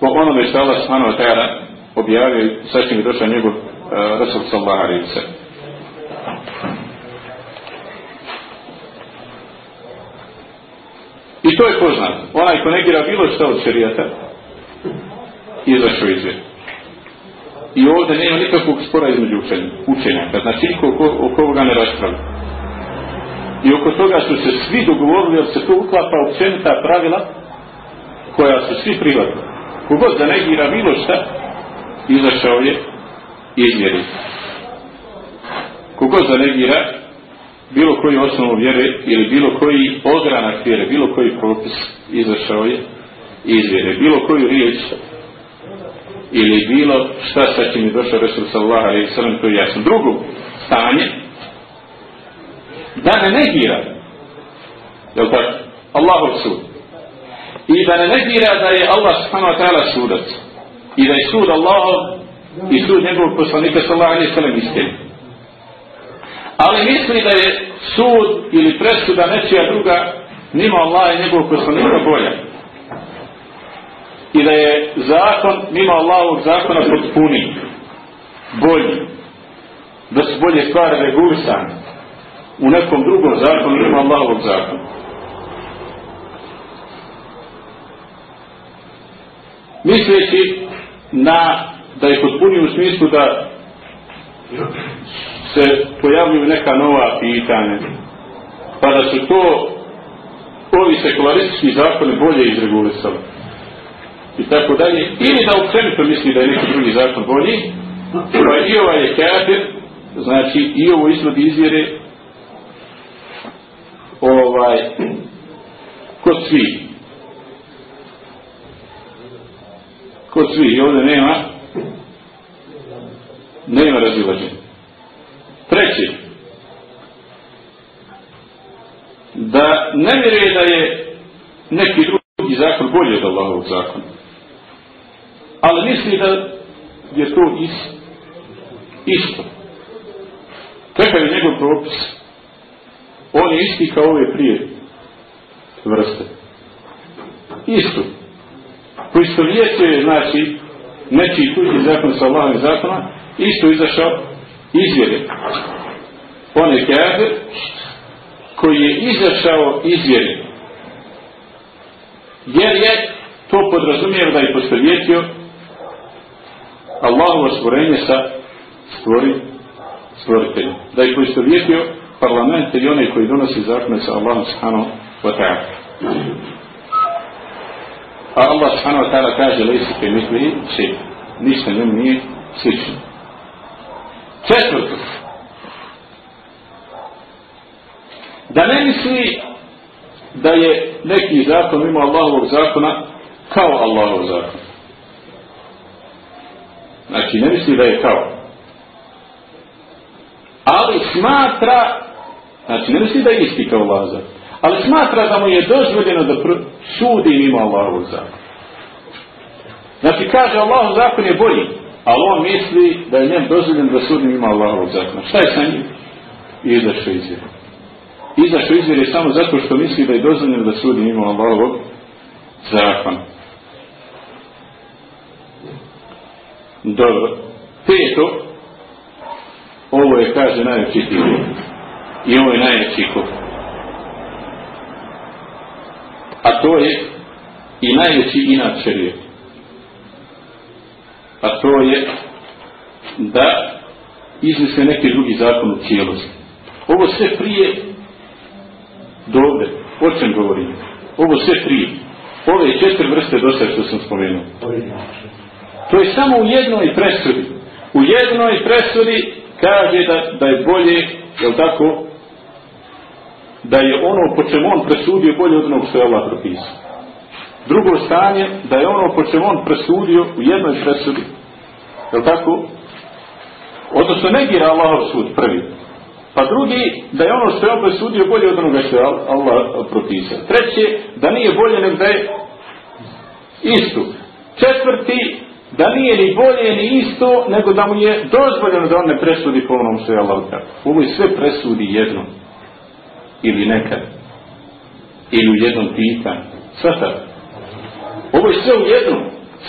po onome što Allah subhanahu wa ta'ala objavio i sad će mi došao njegov uh, Rasul sallallahu alaihi wa I to je poznat. Onaj ko negira bilo što od šarijata, izašao iz vjeri. I ovdje nema nikakvog spora između učenja, učenjaka. Znači, niko oko, oko ovoga ne raspravlja. I oko toga su se svi dogovorili, jer se to uklapa općenita pravila koja su svi privatni. Kogod da negira bilo šta, izašao je iz vjeri. Kogod da negira bilo koji osnovu vjere ili bilo koji ogranak vjere, bilo koji propis izašao je iz vjere. Bilo koju riječ ili bilo šta sa čim je došao Resul sallaha alaihi sallam, to je jasno. Drugo stanje, da ne negira, je li tako, Allahov sud. I da ne negira da je Allah subhanahu wa ta'ala sudac. I da je sud Allahov i sud njegovog poslanika sallaha alaihi sallam istina. Ali misli da je sud ili presuda nečija druga nima Allah i njegovog poslanika bolja. I da je zakon mimo Allahovog zakona potpuni, bolji, da su bolje stvari regulisane u nekom drugom zakonu mimo Allahovog zakona. Misleći na da je potpuni u smislu da se pojavljuju neka nova pitanja, pa da su to ovi sekularistički zakoni bolje izregulisali. I tako dalje. Ili da ukrenito misli da je neki drugi zakon bolji, pa i ovaj je kafir, znači i ovo izvodi izvjere ovaj kod svih. Kod svih. Ovdje nema nema razilaženja. Treći, da ne vjeruje da je neki drugi zakon bolji od Allahovog zakona. Ali misli da je to is, isto. Kakav je njegov propis? On je isti kao ove prije vrste. Isto. Poistovjetuje, znači, nečiji tuđi zakon sa Allahovim zakona, isto izašao izvjere. On je kjader koji je izašao iz vjere. Jer je to podrazumijeva da je postavjetio Allahovo stvorenje sa stvori, stvoriteljem. Da je postavjetio parlamente i one koji donosi zakone sa Allahom subhanahu wa ta'ala. A Allah subhanahu wa ta'ala kaže lejsi ke misli še. Ništa njemu nije slično. Četvrto. Da ne misli da je neki zakon ima Allahovog zakona kao Allahov zakon. Znači, ne misli da je kao. Ali smatra, znači ne misli da je isti kao Allah zakon, ali smatra da mu je dozvoljeno da sudi mimo Allahovog zakona. Znači, kaže Allahov zakon je bolji, ali on misli da je njem dozvoljeno da sudi mimo Allahovog zakona. Šta je sa njim? I izašao iz vjera izašao iz vjere samo zato što misli da je dozvoljeno da sudi mimo Allahovog zakona. Dobro. Peto, ovo je, kaže, najveći tijelo. I ovo je najveći kop. A to je i najveći inat šarije. A to je da izmisle neki drugi zakon u cijelosti. Ovo sve prije Dobre, o čem govorim? Ovo sve tri. Ove četiri vrste dosta što sam spomenuo. To je samo u jednoj presudi. U jednoj presudi kaže da, da je bolje, je tako, da je ono po čemu on presudio bolje od onog što je Allah propisao. Drugo stanje, da je ono po čemu on presudio u jednoj presudi, je tako, odnosno negira Allahov sud prvi. Pa drugi, da je ono što je on presudio bolje od onoga što je Allah propisao. Treće, da nije bolje nego da je isto. Četvrti, da nije ni bolje ni isto, nego da mu je dozvoljeno da on ne presudi po onom što je Allah tako. Ovo sve presudi jedno. Ili nekad. Ili u jednom pitanju. Sve tako. Ovo je sve u jednom.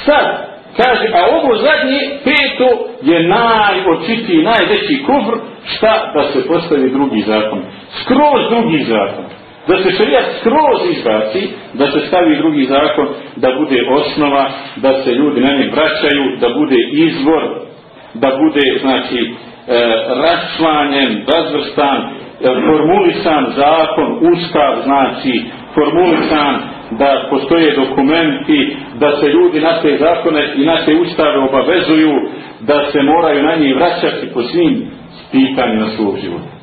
Sad, kaže, a ovo zadnje, peto, je najočitiji, najveći kufr, šta da se postavi drugi zakon. Skroz drugi zakon. Da se šarijat skroz izbaci, da se stavi drugi zakon, da bude osnova, da se ljudi na njeg vraćaju, da bude izvor, da bude, znači, e, račlanjen, razvrstan, e, formulisan zakon, ustav, znači, formulisan, da postoje dokumenti, da se ljudi na te zakone i na te ustave obavezuju, da se moraju na njih vraćati po svim pitanjima svog života.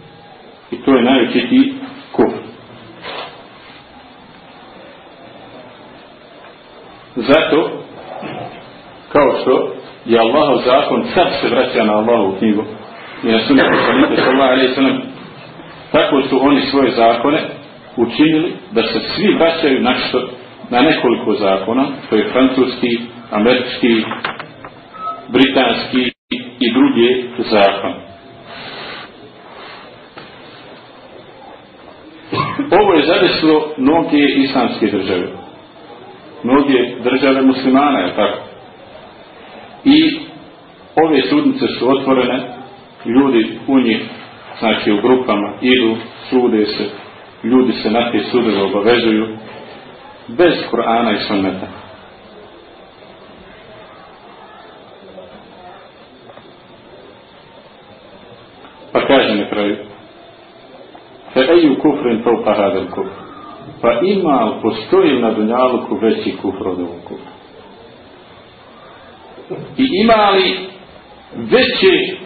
I to je najveći ti kuf. Zato, kao što je Allahov zakon, sad se vraća na Allahovu knjigu, i na poslanika sallallahu alaihi sallam, tako su oni svoje zakone učinili da se svi vraćaju na što na nekoliko zakona, to je francuski, američki, britanski i druge zakon. Ovo je zadeslo mnoge islamske države. Mnoge države muslimana, je tako? I ove sudnice su otvorene, ljudi u njih, znači u grupama, idu, sude se, ljudi se na te sudove obavezuju bez Kur'ana i sunneta. Pa kaže fe eju kufrin to pa hadel kufr pa ima postoji na dunjaluku veći kufr od ovog kufra i ima li veće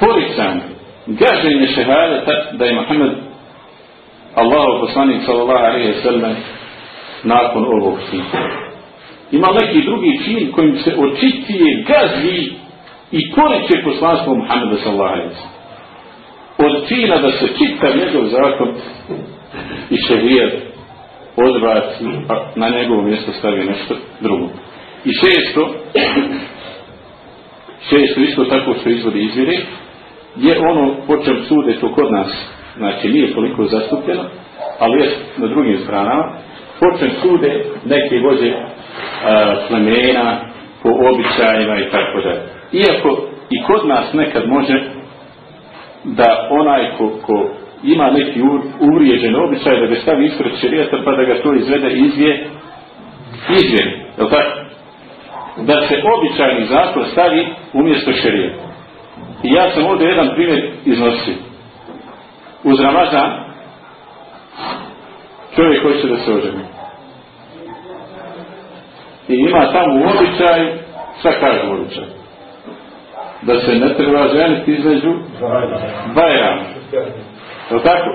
poricanje gaženje šehadeta da je Muhammed Allahu poslanik sallallahu alejhi ve sellem nakon ovog čina. Ima neki drugi čin kojim se očitije gazi i poriče poslanstvo Muhammeda sallallahu alaihi wa sallam. Od cilja da se čitav njegov zakon i šerijat odbaci, a na njegovo mjesto stavi nešto drugo. I šesto, šesto isto tako što izvodi izvire, je ono po čem sude to kod nas, znači nije toliko zastupljeno, ali je na drugim stranama, po čem sude neke vođe a, plemena, po običajima i tako da. Iako i kod nas nekad može da onaj ko, ko ima neki uvriježen običaj da ga stavi ispred šerijata pa da ga to izvede izvije izvije, je tako? Da se običajni zakon stavi umjesto šerijata. I ja sam ovdje jedan primjer iznosio. Uz Ramazan čovjek hoće da se oženi. I ima tamo običaj, šta kaže u običaj? Da se ne treba ženiti između Bajram. Je tako?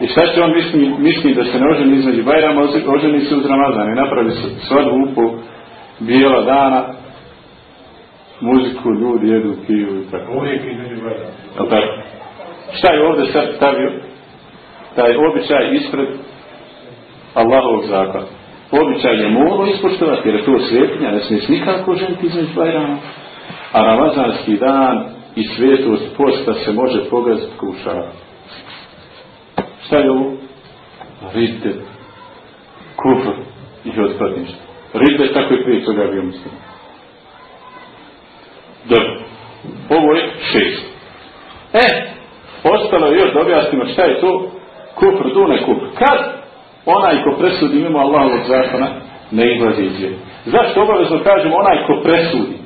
I šta će on misli, misli da se ne oženi između Bajrama, oženi se uz Ramazan i napravi svadbu po bijela dana, muziku, ljudi jedu, piju i tako. Uvijek Bajrama. Je tako? Šta je ovdje sad stavio? Taj običaj ispred Allahovog zakona. Običaj je morao ispoštovati, jer je to svetinja, ne smije nikako ženiti između Bajrama. A Ramazanski dan i svetost posta se može pogaziti kušava. Šta je ovo? Ridde. Kufr i otpadništvo. Ridde tako i prije toga bio muslim. Dobro. Ovo je šest. E, ostalo je još da objasnimo šta je to kufr, dune kufr. Kad onaj ko presudi mimo Allahovog zakona ne izlazi iz vjere. Zašto obavezno kažemo onaj ko presudi?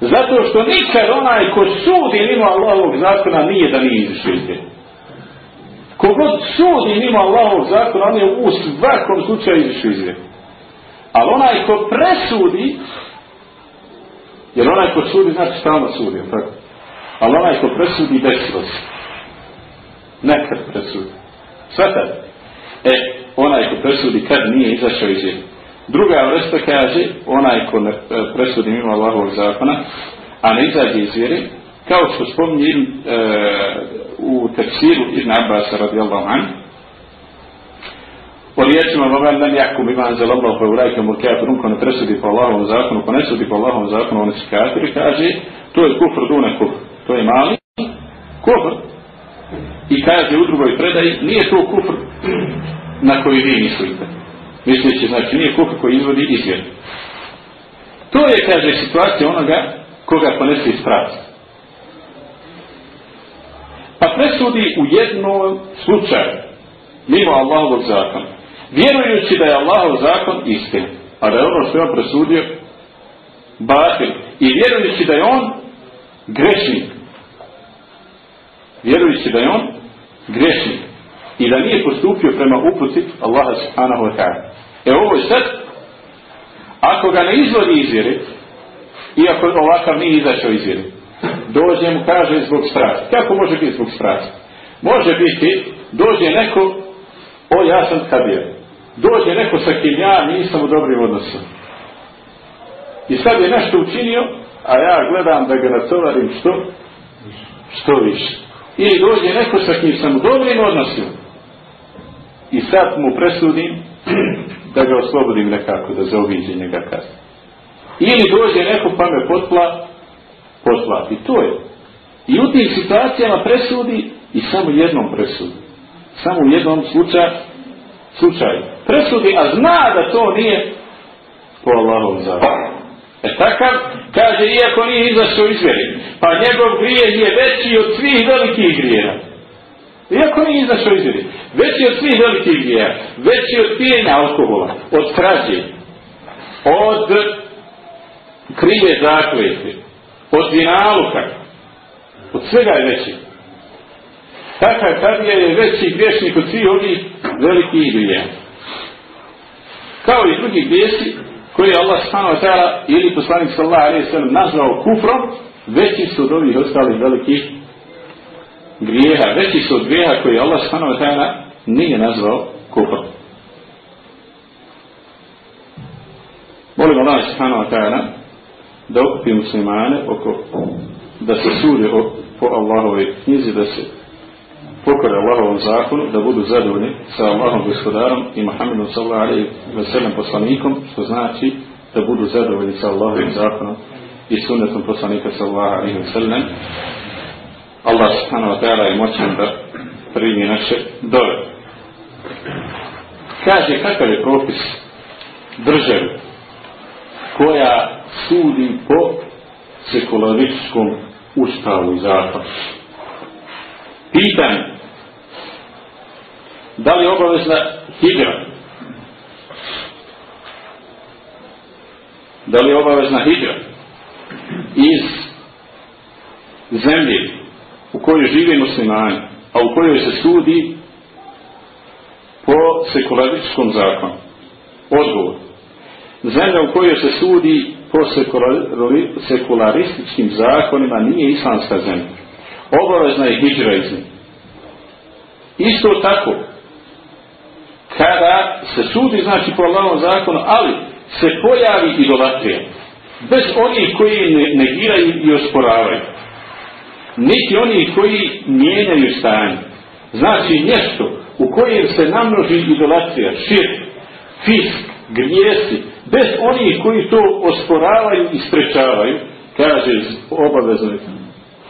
Zato što nikad onaj ko sudi mimo Allahovog zakona nije da nije izišao iz vjere. Kogod sudi mimo Allahovog zakona, on je u svakom slučaju izišao iz vjere. Ali onaj ko presudi, jer onaj ko sudi, znači stalno sudi, tako? Ali onaj ko presudi, desilo se. Nekad presudi. Svatate? E, onaj ko presudi kad nije izašao iz vjere. Druga vrsta kaže, onaj ko ne presudi mimo Allahovog zakona, a ne izađe iz vjere, kao što spominje e, u tefsiru Ibn Abbas radijallahu an, po riječima Vavan nam jakum iman za Allah pa urajke mu kafirun ko ne presudi po Allahovom zakonu, ko ne sudi po Allahovom zakonu, oni su kafiri, kaže, to je kufr dune kufr, to je mali kufr. I kaže u drugoj predaji, nije to kufr na koji vi mislite. Misleći, znači, nije kufr koji izvodi izvjer. To je, kaže, situacija onoga koga ponese iz pravca. Pa presudi u jednom slučaju, mimo Allahovog zakona, vjerujući da je Allahov zakon istin, a da je ono što je on presudio, batil, i vjerujući da je on grešnik, vjerujući da je on grešnik, i da nije postupio prema uputi Allaha subhanahu wa ta'ala. E ovo je sad, ako ga ne izvodi izvjeri, iako ovakav nije izašao izvjeri, dođe mu kaže zbog strasti. Kako može biti zbog strasti? Može biti, dođe neko, o ja sam kabir. Dođe neko sa kim ja nisam u dobrim odnosu. I sad je nešto učinio, a ja gledam da ga natovarim što? Što više. Ili dođe neko sa kim sam u dobrim odnosima. I sad mu presudim <clears throat> da ga oslobodim nekako, da zaobiđe njega kazne. Ili dođe neko pa me potpla, potlati. To je. I u tim situacijama presudi i samo jednom presudi. Samo u jednom slučaju, slučaju. Presudi, a zna da to nije po Allahom zakonu. E takav, kaže, iako nije izašao izvjeri, pa njegov grijeh je veći od svih velikih grijeha. Iako nije izašao izvjeri, veći od svih velikih grijeha, veći od pijenja alkohola, od krađe, od krive zaklete, od zinaluka, od svega je veći. Takav kadija je veći griješnik od svih ovih velikih grijeha. Kao i drugi grijesi, koji je Allah subhanahu wa ta'ala ili poslanik sallallahu nazvao kufrom, veći su od ovih ostalih velikih grijeha, veći su od grijeha koji Allah subhanahu wa ta'ala nije nazvao kufrom. Molim Allah subhanahu wa ta'ala da okupi muslimane oko da se sudi po Allahove knjizi, da se pokore Allahovom zakonu, da budu zadovoljni sa Allahom gospodarom i Muhammedom sallallahu alaihi wa sallam poslanikom, što znači da budu zadovoljni sa Allahovim zakonom i sunnetom poslanika sallallahu alaihi wa sallam. Allah subhanahu wa ta'ala je moćan da primi naše dove. Kaže kakav je propis države koja sudi po sekularističkom ustavu i zakonu. Pitanje. Da li je obavezna hidra? Da li je obavezna hidra iz zemlje u kojoj žive muslimani, a u kojoj se sudi po sekularističkom zakonu? Odgovor. Zemlja u kojoj se sudi po sekularističkim zakonima nije islamska zemlja. Obavezna je hijđra iz njih. Isto tako, kada se sudi, znači po Allahom zakonu, ali se pojavi idolatrija, bez onih koji negiraju i osporavaju, niti oni koji mijenjaju stanje. Znači nešto u kojem se namnoži idolatrija, šir, fisk, grijesi, bez onih koji to osporavaju i sprečavaju, kaže obavezno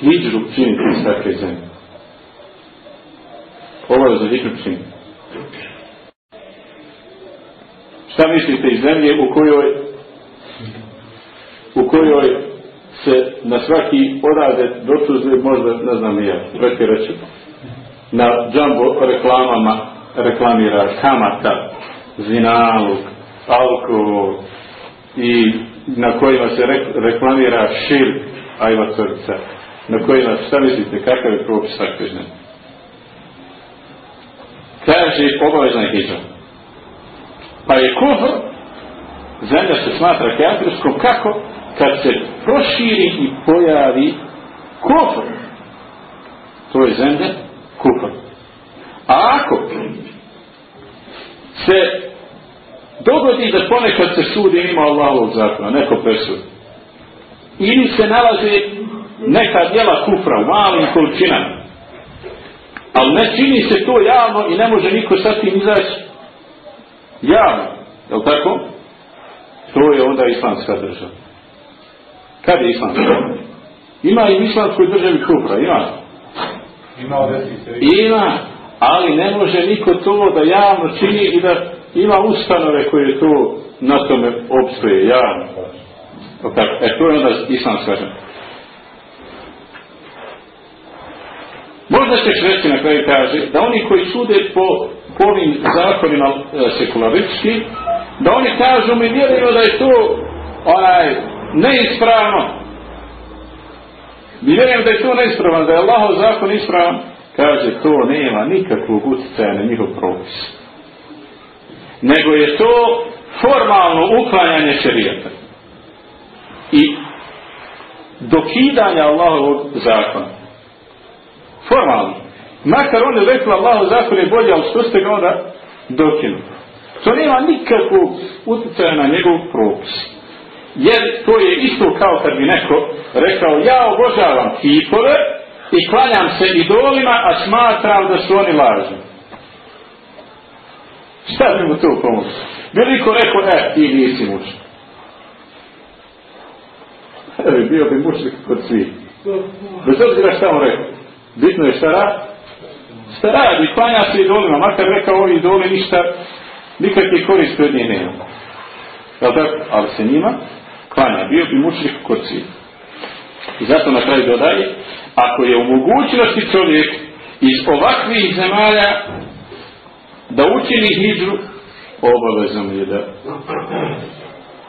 hijđru činiti iz takve zemlje. Obavezno hijđru činiti. Šta mislite iz zemlje u kojoj u kojoj se na svaki odade dotuze možda, ne znam ja, preti reći, na džambo reklamama reklamira kamata, zinaluk, alkohol i na kojima se reklamira širk ajvatorica, na kojima, šta mislite, kakav je propis takve žene? Kaže, obavezna je hijđa. Pa je kufr, zemlja se smatra kafirskom, kako? Kad se proširi i pojavi kufr, to je zemlja kufr. A ako se dogodi da ponekad se sudi ima Allahovog zakona, neko presudi. Ili se nalaze neka djela kufra u malim količinama. Ali ne čini se to javno i ne može niko sa tim izaći javno. Je li tako? To je onda islamska država. Kad je islamska država? Ima i u islamskoj državi kufra, ima. Ima, ali ne može niko to da javno čini i da ima ustanove koje to na tome obstoje javno. E to je onda islamska žena. Možda ćeš reći na kraju kaže da oni koji sude po, po ovim zakonima e, sekularistički, da oni kažu mi vjeruju da je to onaj neispravno. Mi vjerujem da je to neispravno, da je Allahov zakon ispravan. Kaže, to nema nikakvog utjecaja na njihov propis nego je to formalno uklanjanje šerijata i dokidanja Allahovog zakona. Formalno. Makar on je rekla Allahov zakon je bolji, ali što ste ga onda dokinuti. To nema nikakvog utjecaja na njegov propis. Jer to je isto kao kad bi neko rekao ja obožavam kipove i klanjam se idolima, a smatram da su oni lažni. Šta bi mu to pomoći? Bi li rekao, e, ti nisi mušnik. Evo, <laughs> bio bi mušnik kod svih. Bez obzira šta on rekao. Bitno je šta radi. Šta radi, klanja se idolima, makar rekao ovi idoli ništa, nikakve koriste od nje nema. Jel tako? Ali se njima klanja. Bio bi mušnik kod svih. I zato na kraju dodaje, ako je u mogućnosti čovjek iz ovakvih zemalja da učini hijđu, obavezno je da,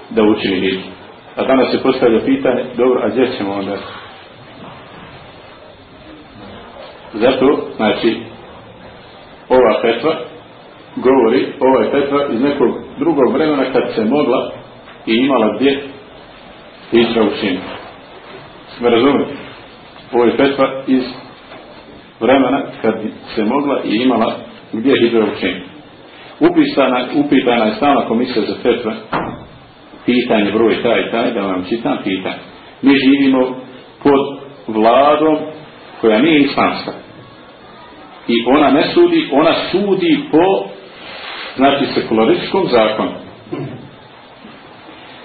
da učini hijđu. A danas se postavlja pitanje, dobro, a gdje ćemo onda? Zato, znači, ova petva govori, ova je petva iz nekog drugog vremena kad se mogla i imala gdje hijđa učiniti. Sme razumijete? Ovo je petva iz vremena kad se mogla i imala gdje hidro učenje. Upisana, upitana je stalna komisija za fetve pitanje broj taj taj, da vam čitam pitanje. Mi živimo pod vladom koja nije islamska. I ona ne sudi, ona sudi po znači sekularističkom zakonu.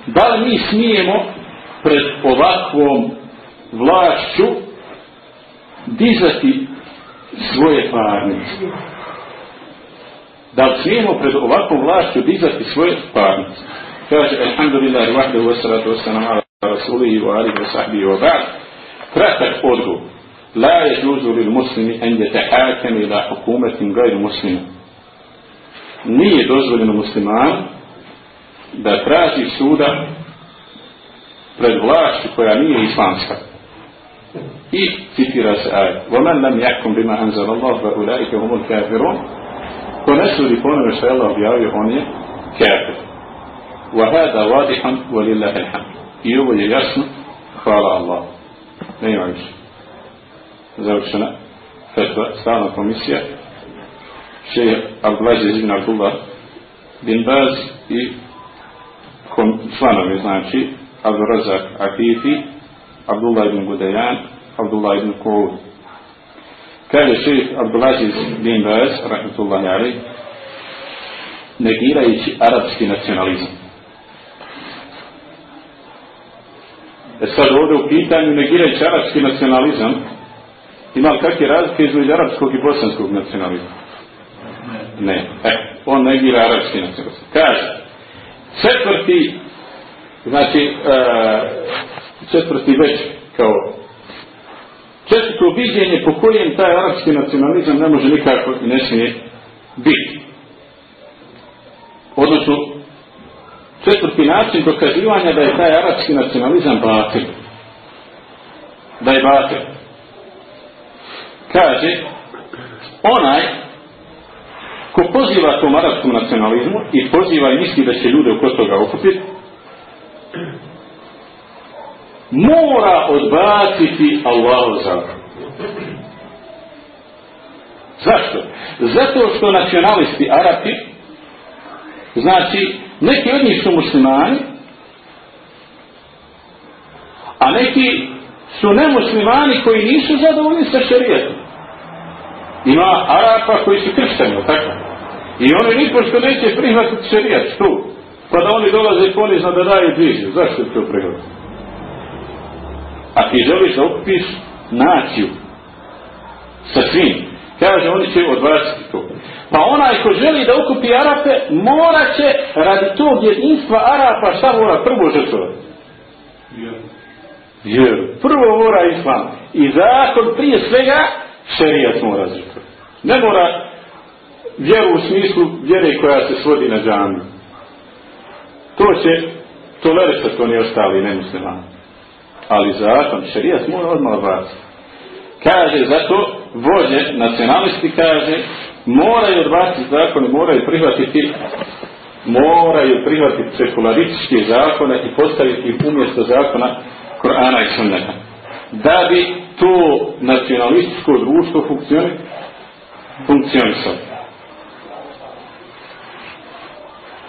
Da li mi smijemo pred ovakvom vlašću dizati svoje parnice? Da li smijemo pred ovakvom vlašću dizati svoje parnice? Kaže, alhamdulillah, vahde, wa salatu wa salam, ala rasulihi, wa alihi, wa sahbihi, wa ba'd. Kratak odgovor. Lil muslimi en je tehakem ila hukumetim gajru muslima. Nije dozvoljeno muslimanu da traži suda pred vlašću koja nije islamska. I citira se aj. وَمَنْ لَمْ يَحْكُمْ بِمَا أَنْزَلَ اللَّهُ فَأُولَٰئِكَ هُمُ الْكَافِرُونَ Ko ne sudi po onome što je Allah objavio, on je kafir. وَهَذَا وَادِحًا وَلِلَّهِ الْحَمْدُ I ovo je jasno, hvala Allah. Ne ima više. Završena fetva, stalna komisija, šeje Abdulaziz ibn Abdullah bin Baz i članovi, znači, Abdurazak Akifi, Abdullah ibn Gudajan, Abdullah ibn Koud. Kaže šeif Abdulaziz bin Baz, rahmatullahi alaih, negirajući arapski nacionalizam. E sad ovdje u pitanju negirajući arapski nacionalizam, ima li kakve razlike između arapskog i bosanskog nacionalizma? Ne. E, on negira arapski nacionalizam. Kaže, četvrti, znači, uh, četvrti već kao četvrto viđenje po kojem taj arapski nacionalizam ne može nikako i ne smije biti. Odnosno, četvrti način dokazivanja da je taj arapski nacionalizam batil. Da je batil. Kaže, onaj ko poziva tom arapskom nacionalizmu i poziva i misli da će ljude oko toga okupiti, mora odbaciti Allahu zakon. Zašto? Zato što nacionalisti Arapi, znači, neki od njih su muslimani, a neki su nemuslimani koji nisu zadovoljni sa šarijetom. Ima Arapa koji su krštani, tako? I oni nipošto neće prihvatiti šarijat, što? Pa da oni dolaze ponizno da daju dviziju. Zašto je to prihvatiti? A ti želiš da okupiš naciju sa svim. Kaže, oni će odbaciti to. Pa onaj ko želi da okupi Arape, mora će radi tog jedinstva Arapa šta mora prvo žrtvovati? Vjeru. Prvo mora islam. I zakon prije svega šerijat mora žrtvovati. Ne mora vjeru u smislu vjere koja se svodi na džamiju. To će tolerisati oni ostali nemuslimani. Ali zakon, šerijat mora odmah baciti. Kaže, zato vođe, nacionalisti kaže, moraju odbaciti zakone, moraju prihvatiti moraju prihvatiti sekularističke zakone i postaviti ih umjesto zakona Korana i Sunneta. Da bi to nacionalističko društvo funkcioni, funkcionisalo.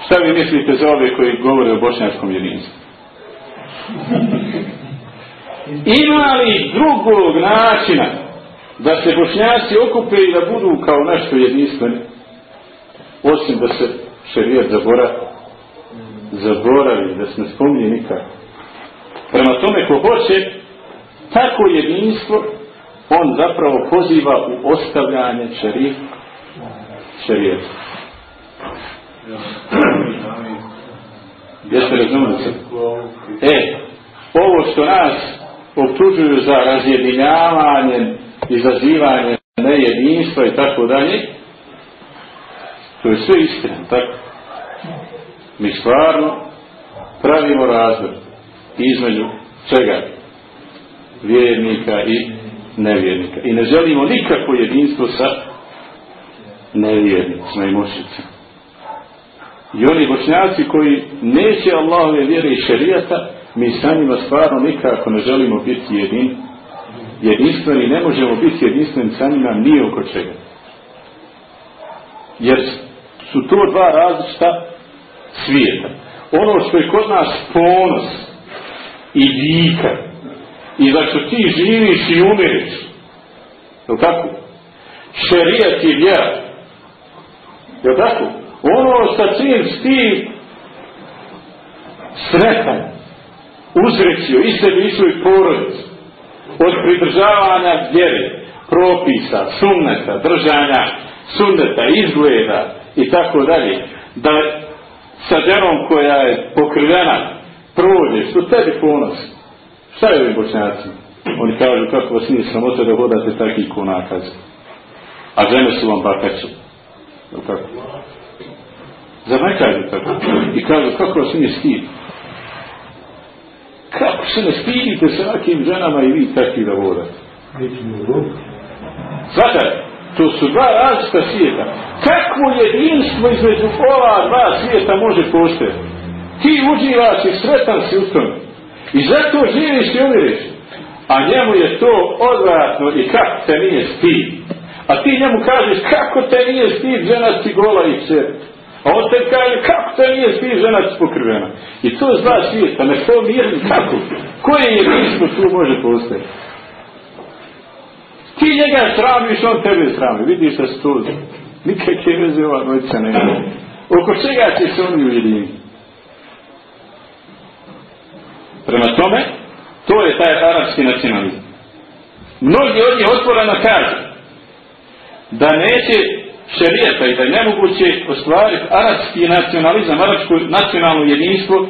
Šta vi mislite za ove koji govore o bošnjačkom jedinstvu? Ima li drugog načina da se bošnjaci okupe i da budu kao nešto jedinstveni? Osim da se šerijat zaboravi. Zaboravi, da se ne spominje nikako. Prema tome, ko hoće tako jedinstvo, on zapravo poziva u ostavljanje šerijat. Šerijat. Jeste razumili se? E, ovo što nas optužuju za razjedinjavanje, izazivanje nejedinstva i tako dalje, to je sve istina, tako? Mi stvarno pravimo razvoj između čega? Vjernika i nevjernika. I ne želimo nikakvo jedinstvo sa nevjernicima i mošicima. I oni bošnjaci koji neće Allahove vjere i šerijata, mi sa njima stvarno nikako ne želimo biti jedin, jedinstveni, ne možemo biti jedinstveni sa njima ni oko čega. Jer su to dva različita svijeta. ono što je kod nas ponos i vika i za što ti živiš i umiriš. Je tako? Šerijat je vjera. Je tako? Ono sa čim ti sretan uzrećio i sebi i porodic od pridržavanja vjere, propisa, sunneta, držanja sunneta, izgleda i tako dalje, da sa ženom koja je pokrivena prođe, što tebi ponos. Šta je ovim bošnjacima? Oni kažu kako vas nije sramota da hodate takvih konakaz. A žene su vam bakače. Kako? Zar ne kažu tako? I kažu kako vas nije stid? Kako se ne stidite sa nekim ženama i vi takvi da vodate? Svakaj, to su dva različita svijeta. Kako jedinstvo između ova dva svijeta može postojati? Ti uživaš i sretan si u tome. I zato živiš i umiriš. A njemu je to odvratno i kako te nije stid. A ti njemu kažeš kako te nije stid žena si gola i čer. A on te kaže kako te nije stid žena si pokrivena. I to je dva svijeta. Ne to mirni kako. Koje jedinstvo tu može postojati? Ti njega sramiš, on tebe srami. Vidiš da se to nikakve veze ova dvojica nema. Oko čega će se oni ujediniti? Prema tome, to je taj arapski nacionalizam. Mnogi od njih otvoreno kažu da neće šerijeta i da je nemoguće ostvariti arapski nacionalizam, arapsko nacionalno jedinstvo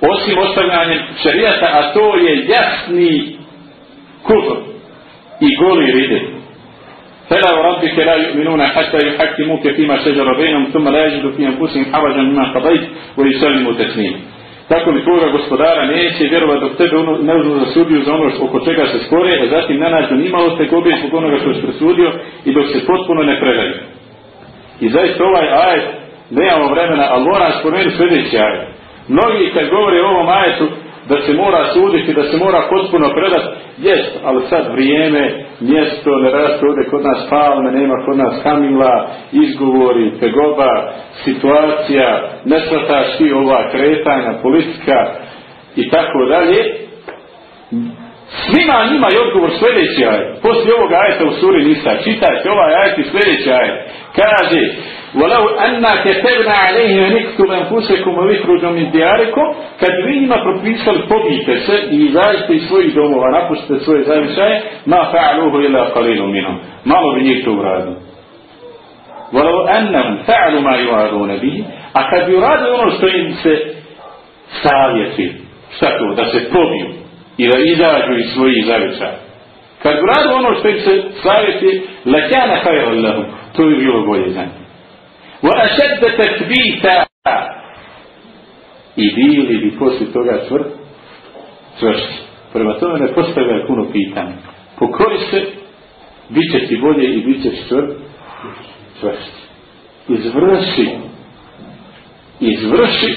osim ostavljanjem šerijeta, a to je jasni kufr i goli ride. فلا وربك لا يؤمنون حتى يحكموك فيما شجر بينهم ثم لا يجدوا في انفسهم حرجا مما قضيت ويسلموا تسليما tako mi tvoga gospodara neće vjerovati dok tebe ono, ne uzmu za sudiju za ono oko čega se skore, a zatim ne nađu ni malo ste gobije zbog onoga što je presudio i dok se potpuno ne predaju. I zaista ovaj ajet, nemamo vremena, ali moram spomenuti sljedeći ajet. Mnogi kad govore o ovom ajetu, da se mora suditi, da se mora potpuno predati, jest, ali sad vrijeme, mjesto, ne raste ovdje kod nas palme, nema kod nas kamila, izgovori, tegoba, situacija, ne svataš ti ova kretanja, politika i tako dalje. Svima njima je odgovor sljedeći ajet. Poslije ovoga ajeta u suri Nisa, čitajte ovaj ajet i sljedeći ajet. Kaže, ولو أن كتبنا عليهم أن اكتب أنفسكم ويخرجوا من دياركم kad vi njima propisali pobijte se i izađite iz svojih domova, napustite svoje zavišaje, ma fa'aluhu ila qalilu minhum. Malo bi njih to uradili. ولو أنهم فعلوا ما يوعدون به a kad bi uradili ono što im se savjeti, šta to, da se pobiju i da izađu iz svojih zavišaja. Kad bi uradili ono što im se savjeti, lakana hajra lahum, to bi bilo bolje za njih. وأشد تثبيتا i bili bi poslije toga čvrt, čvršći. Prema tome ne postavlja puno pitanja. Pokori se, bit će ti bolje i bit ćeš čvrt, čvršći. Izvrši, izvrši,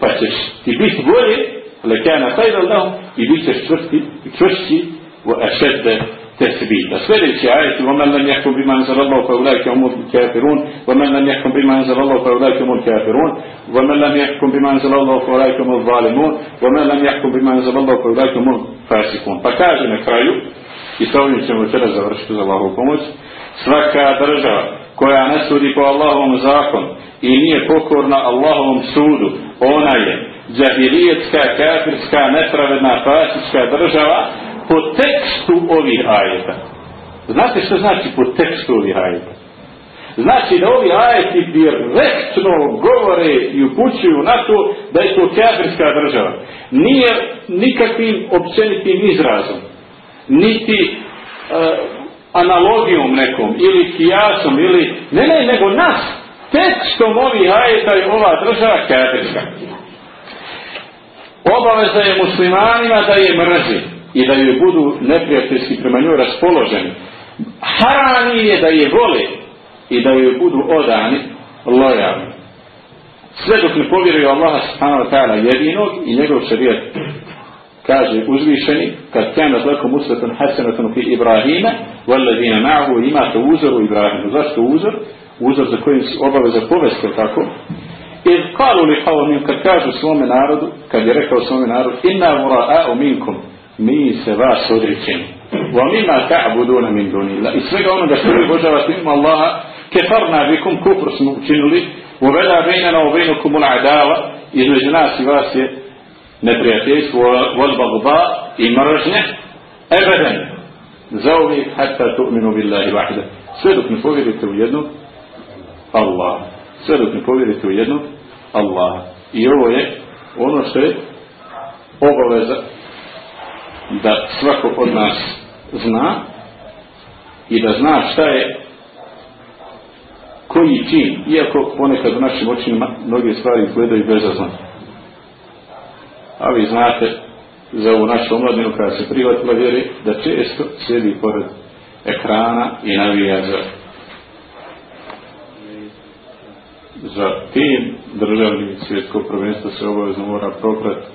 pa ćeš ti biti bolje, lekana tajda lahom, i bit ćeš čvrsti, čvršći, u ašedde تثبيتا sljedeći ajet ومن لم يحكم بما انزل الله فاولئك هم الكافرون ومن لم يحكم بما انزل الله فاولئك هم الكافرون ومن لم يحكم بما انزل الله فاولئك هم الظالمون ومن لم يحكم بما انزل الله فاولئك هم الفاسقون pa kaže na kraju i sa ovim ćemo večeras završiti za Allahovu pomoć svaka država koja ne sudi po Allahovom zakonu i nije pokorna Allahovom sudu ona je džahilijetska, kafirska, nepravedna, fasička država po tekstu ovih ajeta. Znate što znači po tekstu ovih ajeta? Znači da ovi ajeti direktno govore i upućuju na to da je to kafirska država. Nije nikakvim općenitim izrazom, niti uh, analogijom nekom, ili kijasom, ili... Ne, ne, nego nas, tekstom ovih ajeta je ova država kafirska. Obaveza je muslimanima da je mrzi i da joj budu neprijateljski prema njoj raspoloženi. Harani je da je vole i da joj budu odani, lojalni. Sve dok ne povjeruju Allaha subhanahu wa ta'ala jedinog i njegov šarijat kaže uzvišeni kad kjana zlakom usvetun hasanatun fi Ibrahima walladina ma'hu imate uzor u Ibrahimu. Zašto uzor? Uzor za kojim se obaveza povesti tako iz kalu li qavmim, kad kažu svome narodu, kad je rekao svome narodu, inna vura'a'u minkum, mi se vas odričemo. Wa mima ta'buduna min dunillah. I svega onoga što vi božavate mimo Allaha, kefarna bikum, kufr smo učinili, uveda bejnana u bejnukum ul adava, između nas i vas je neprijateljstvo, wal bagda i mržnje, ebeden, za uvijek, hatta tu'minu billahi vahda. Sve dok ne povjerite u jednog, Allah. Sve dok ne povjerite u jednog, Allah. I ovo je ono što je obaveza da svako od nas zna i da zna šta je koji čin, iako ponekad u našim očima mnoge stvari izgledaju bezazno. A vi znate za ovu našu omladinu kada se privatila vjeri da često sjedi pored ekrana i navija za za tim državni svjetsko prvenstvo se obavezno mora proprati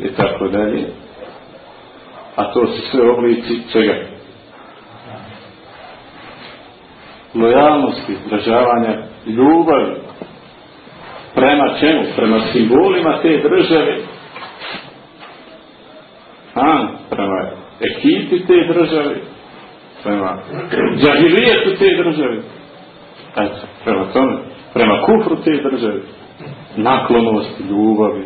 i tako dalje a to su sve oblici čega? Lojalnosti, izražavanja ljubavi. Prema čemu? Prema simbolima te države. A, prema ekipi te države. Prema džahilijetu te države. Eto, prema tome. Prema kufru te države. Naklonost, ljubavi.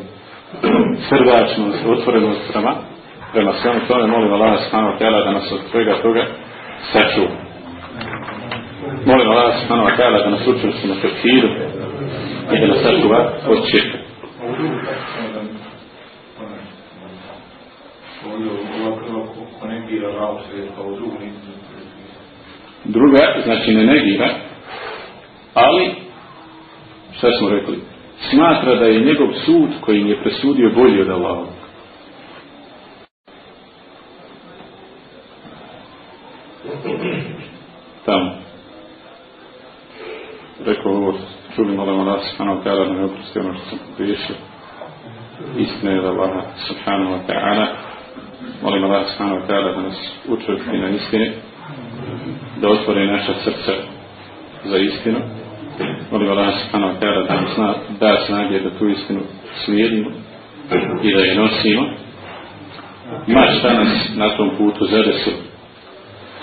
Srdačnost, otvorenost prema prema svemu tome molim Allah subhanahu ta'ala da nas od svega toga sačuva. Molim Allah subhanahu ta'ala da nas učvrsti na tevhidu i da nas sačuva od širka. Druga znači ne negira ali šta smo rekli? Smatra da je njegov sud koji je presudio bolji od Allahov tamo rekao ovo čuli molim Allah subhanahu wa ta'ala da ne oprosti ono što sam pogriješio istina je da Allah subhanahu wa ta'ala molim Allah subhanahu wa ta'ala da nas učvrsti na istini da otvori naša srca za istinu. Molim Allah subhanahu wa ta'ala da nam da snage da tu istinu slijedimo i da je nosimo. Ma šta nas na tom putu zadesu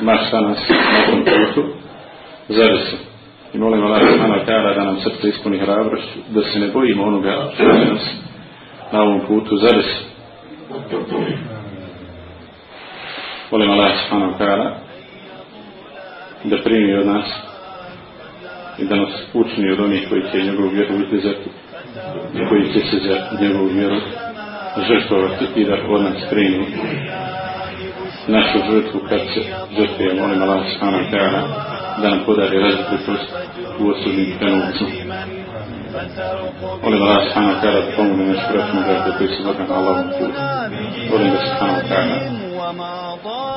ma šta nas na tom putu zadesu i molim Allah subhanahu da nam srce ispuni hrabrošću da se ne bojimo onoga što nas na ovom putu. Zadesu molim Allah subhanahu ta'ala da primi od nas i da nas učini od onih koji će njegovu vjeru utizati i koji će se za njegovu vjeru žrtvovati i da od nas primi našu žrtvu kad se žrtvuje molim Allah subhanahu wa ta'ala da nam podari različitost u osobnim trenucima. Molim Allah subhanahu wa ta'ala da pomogne naš braćnu brate koji su vagan Allahom putu. Molim da subhanahu wa ta'ala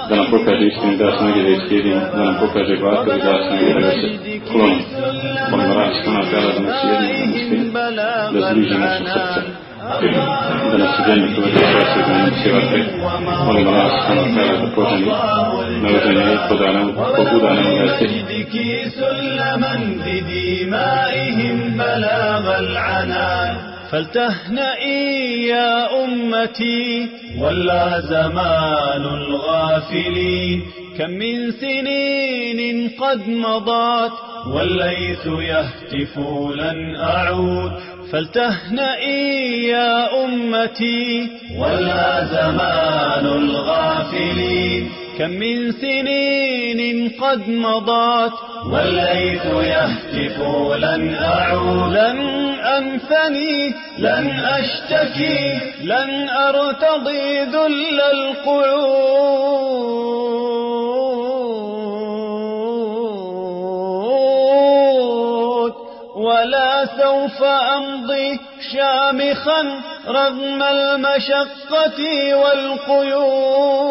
da nam pokaže istinu da snage da islijedimo, da nam pokaže i da snage da se kloni. Molim Allah subhanahu wa ta'ala da nas jedimo na istinu, da zbliži naše srce, da nas u dženju tu vede srce, da nam sjevate. Molim Allah subhanahu wa ta'ala da poženi naloženje i poda nam, pobuda nam da se فلتهنئي يا أمتي ولا زمان الغافلين كم من سنين قد مضت والليث يهتف لن أعود فلتهنئي يا أمتي. ولا زمان الغافلين. كم من سنين قد مضت. والليث يهتف لن أعود. لن أنثني. لن أشتكي. لن أرتضي ذل القعود. سوف أمضي شامخا رغم المشقة والقيود.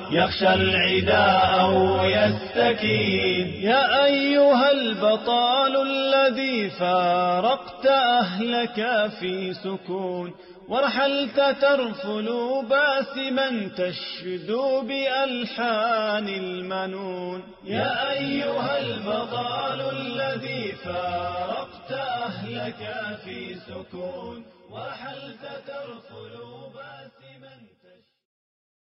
يخشى العداء أو يستكين يا أيها البطال الذي فارقت أهلك في سكون ورحلت ترفل باسما تشدو بألحان المنون. يا أيها البطال الذي فارقت أهلك في سكون ورحلت ترفل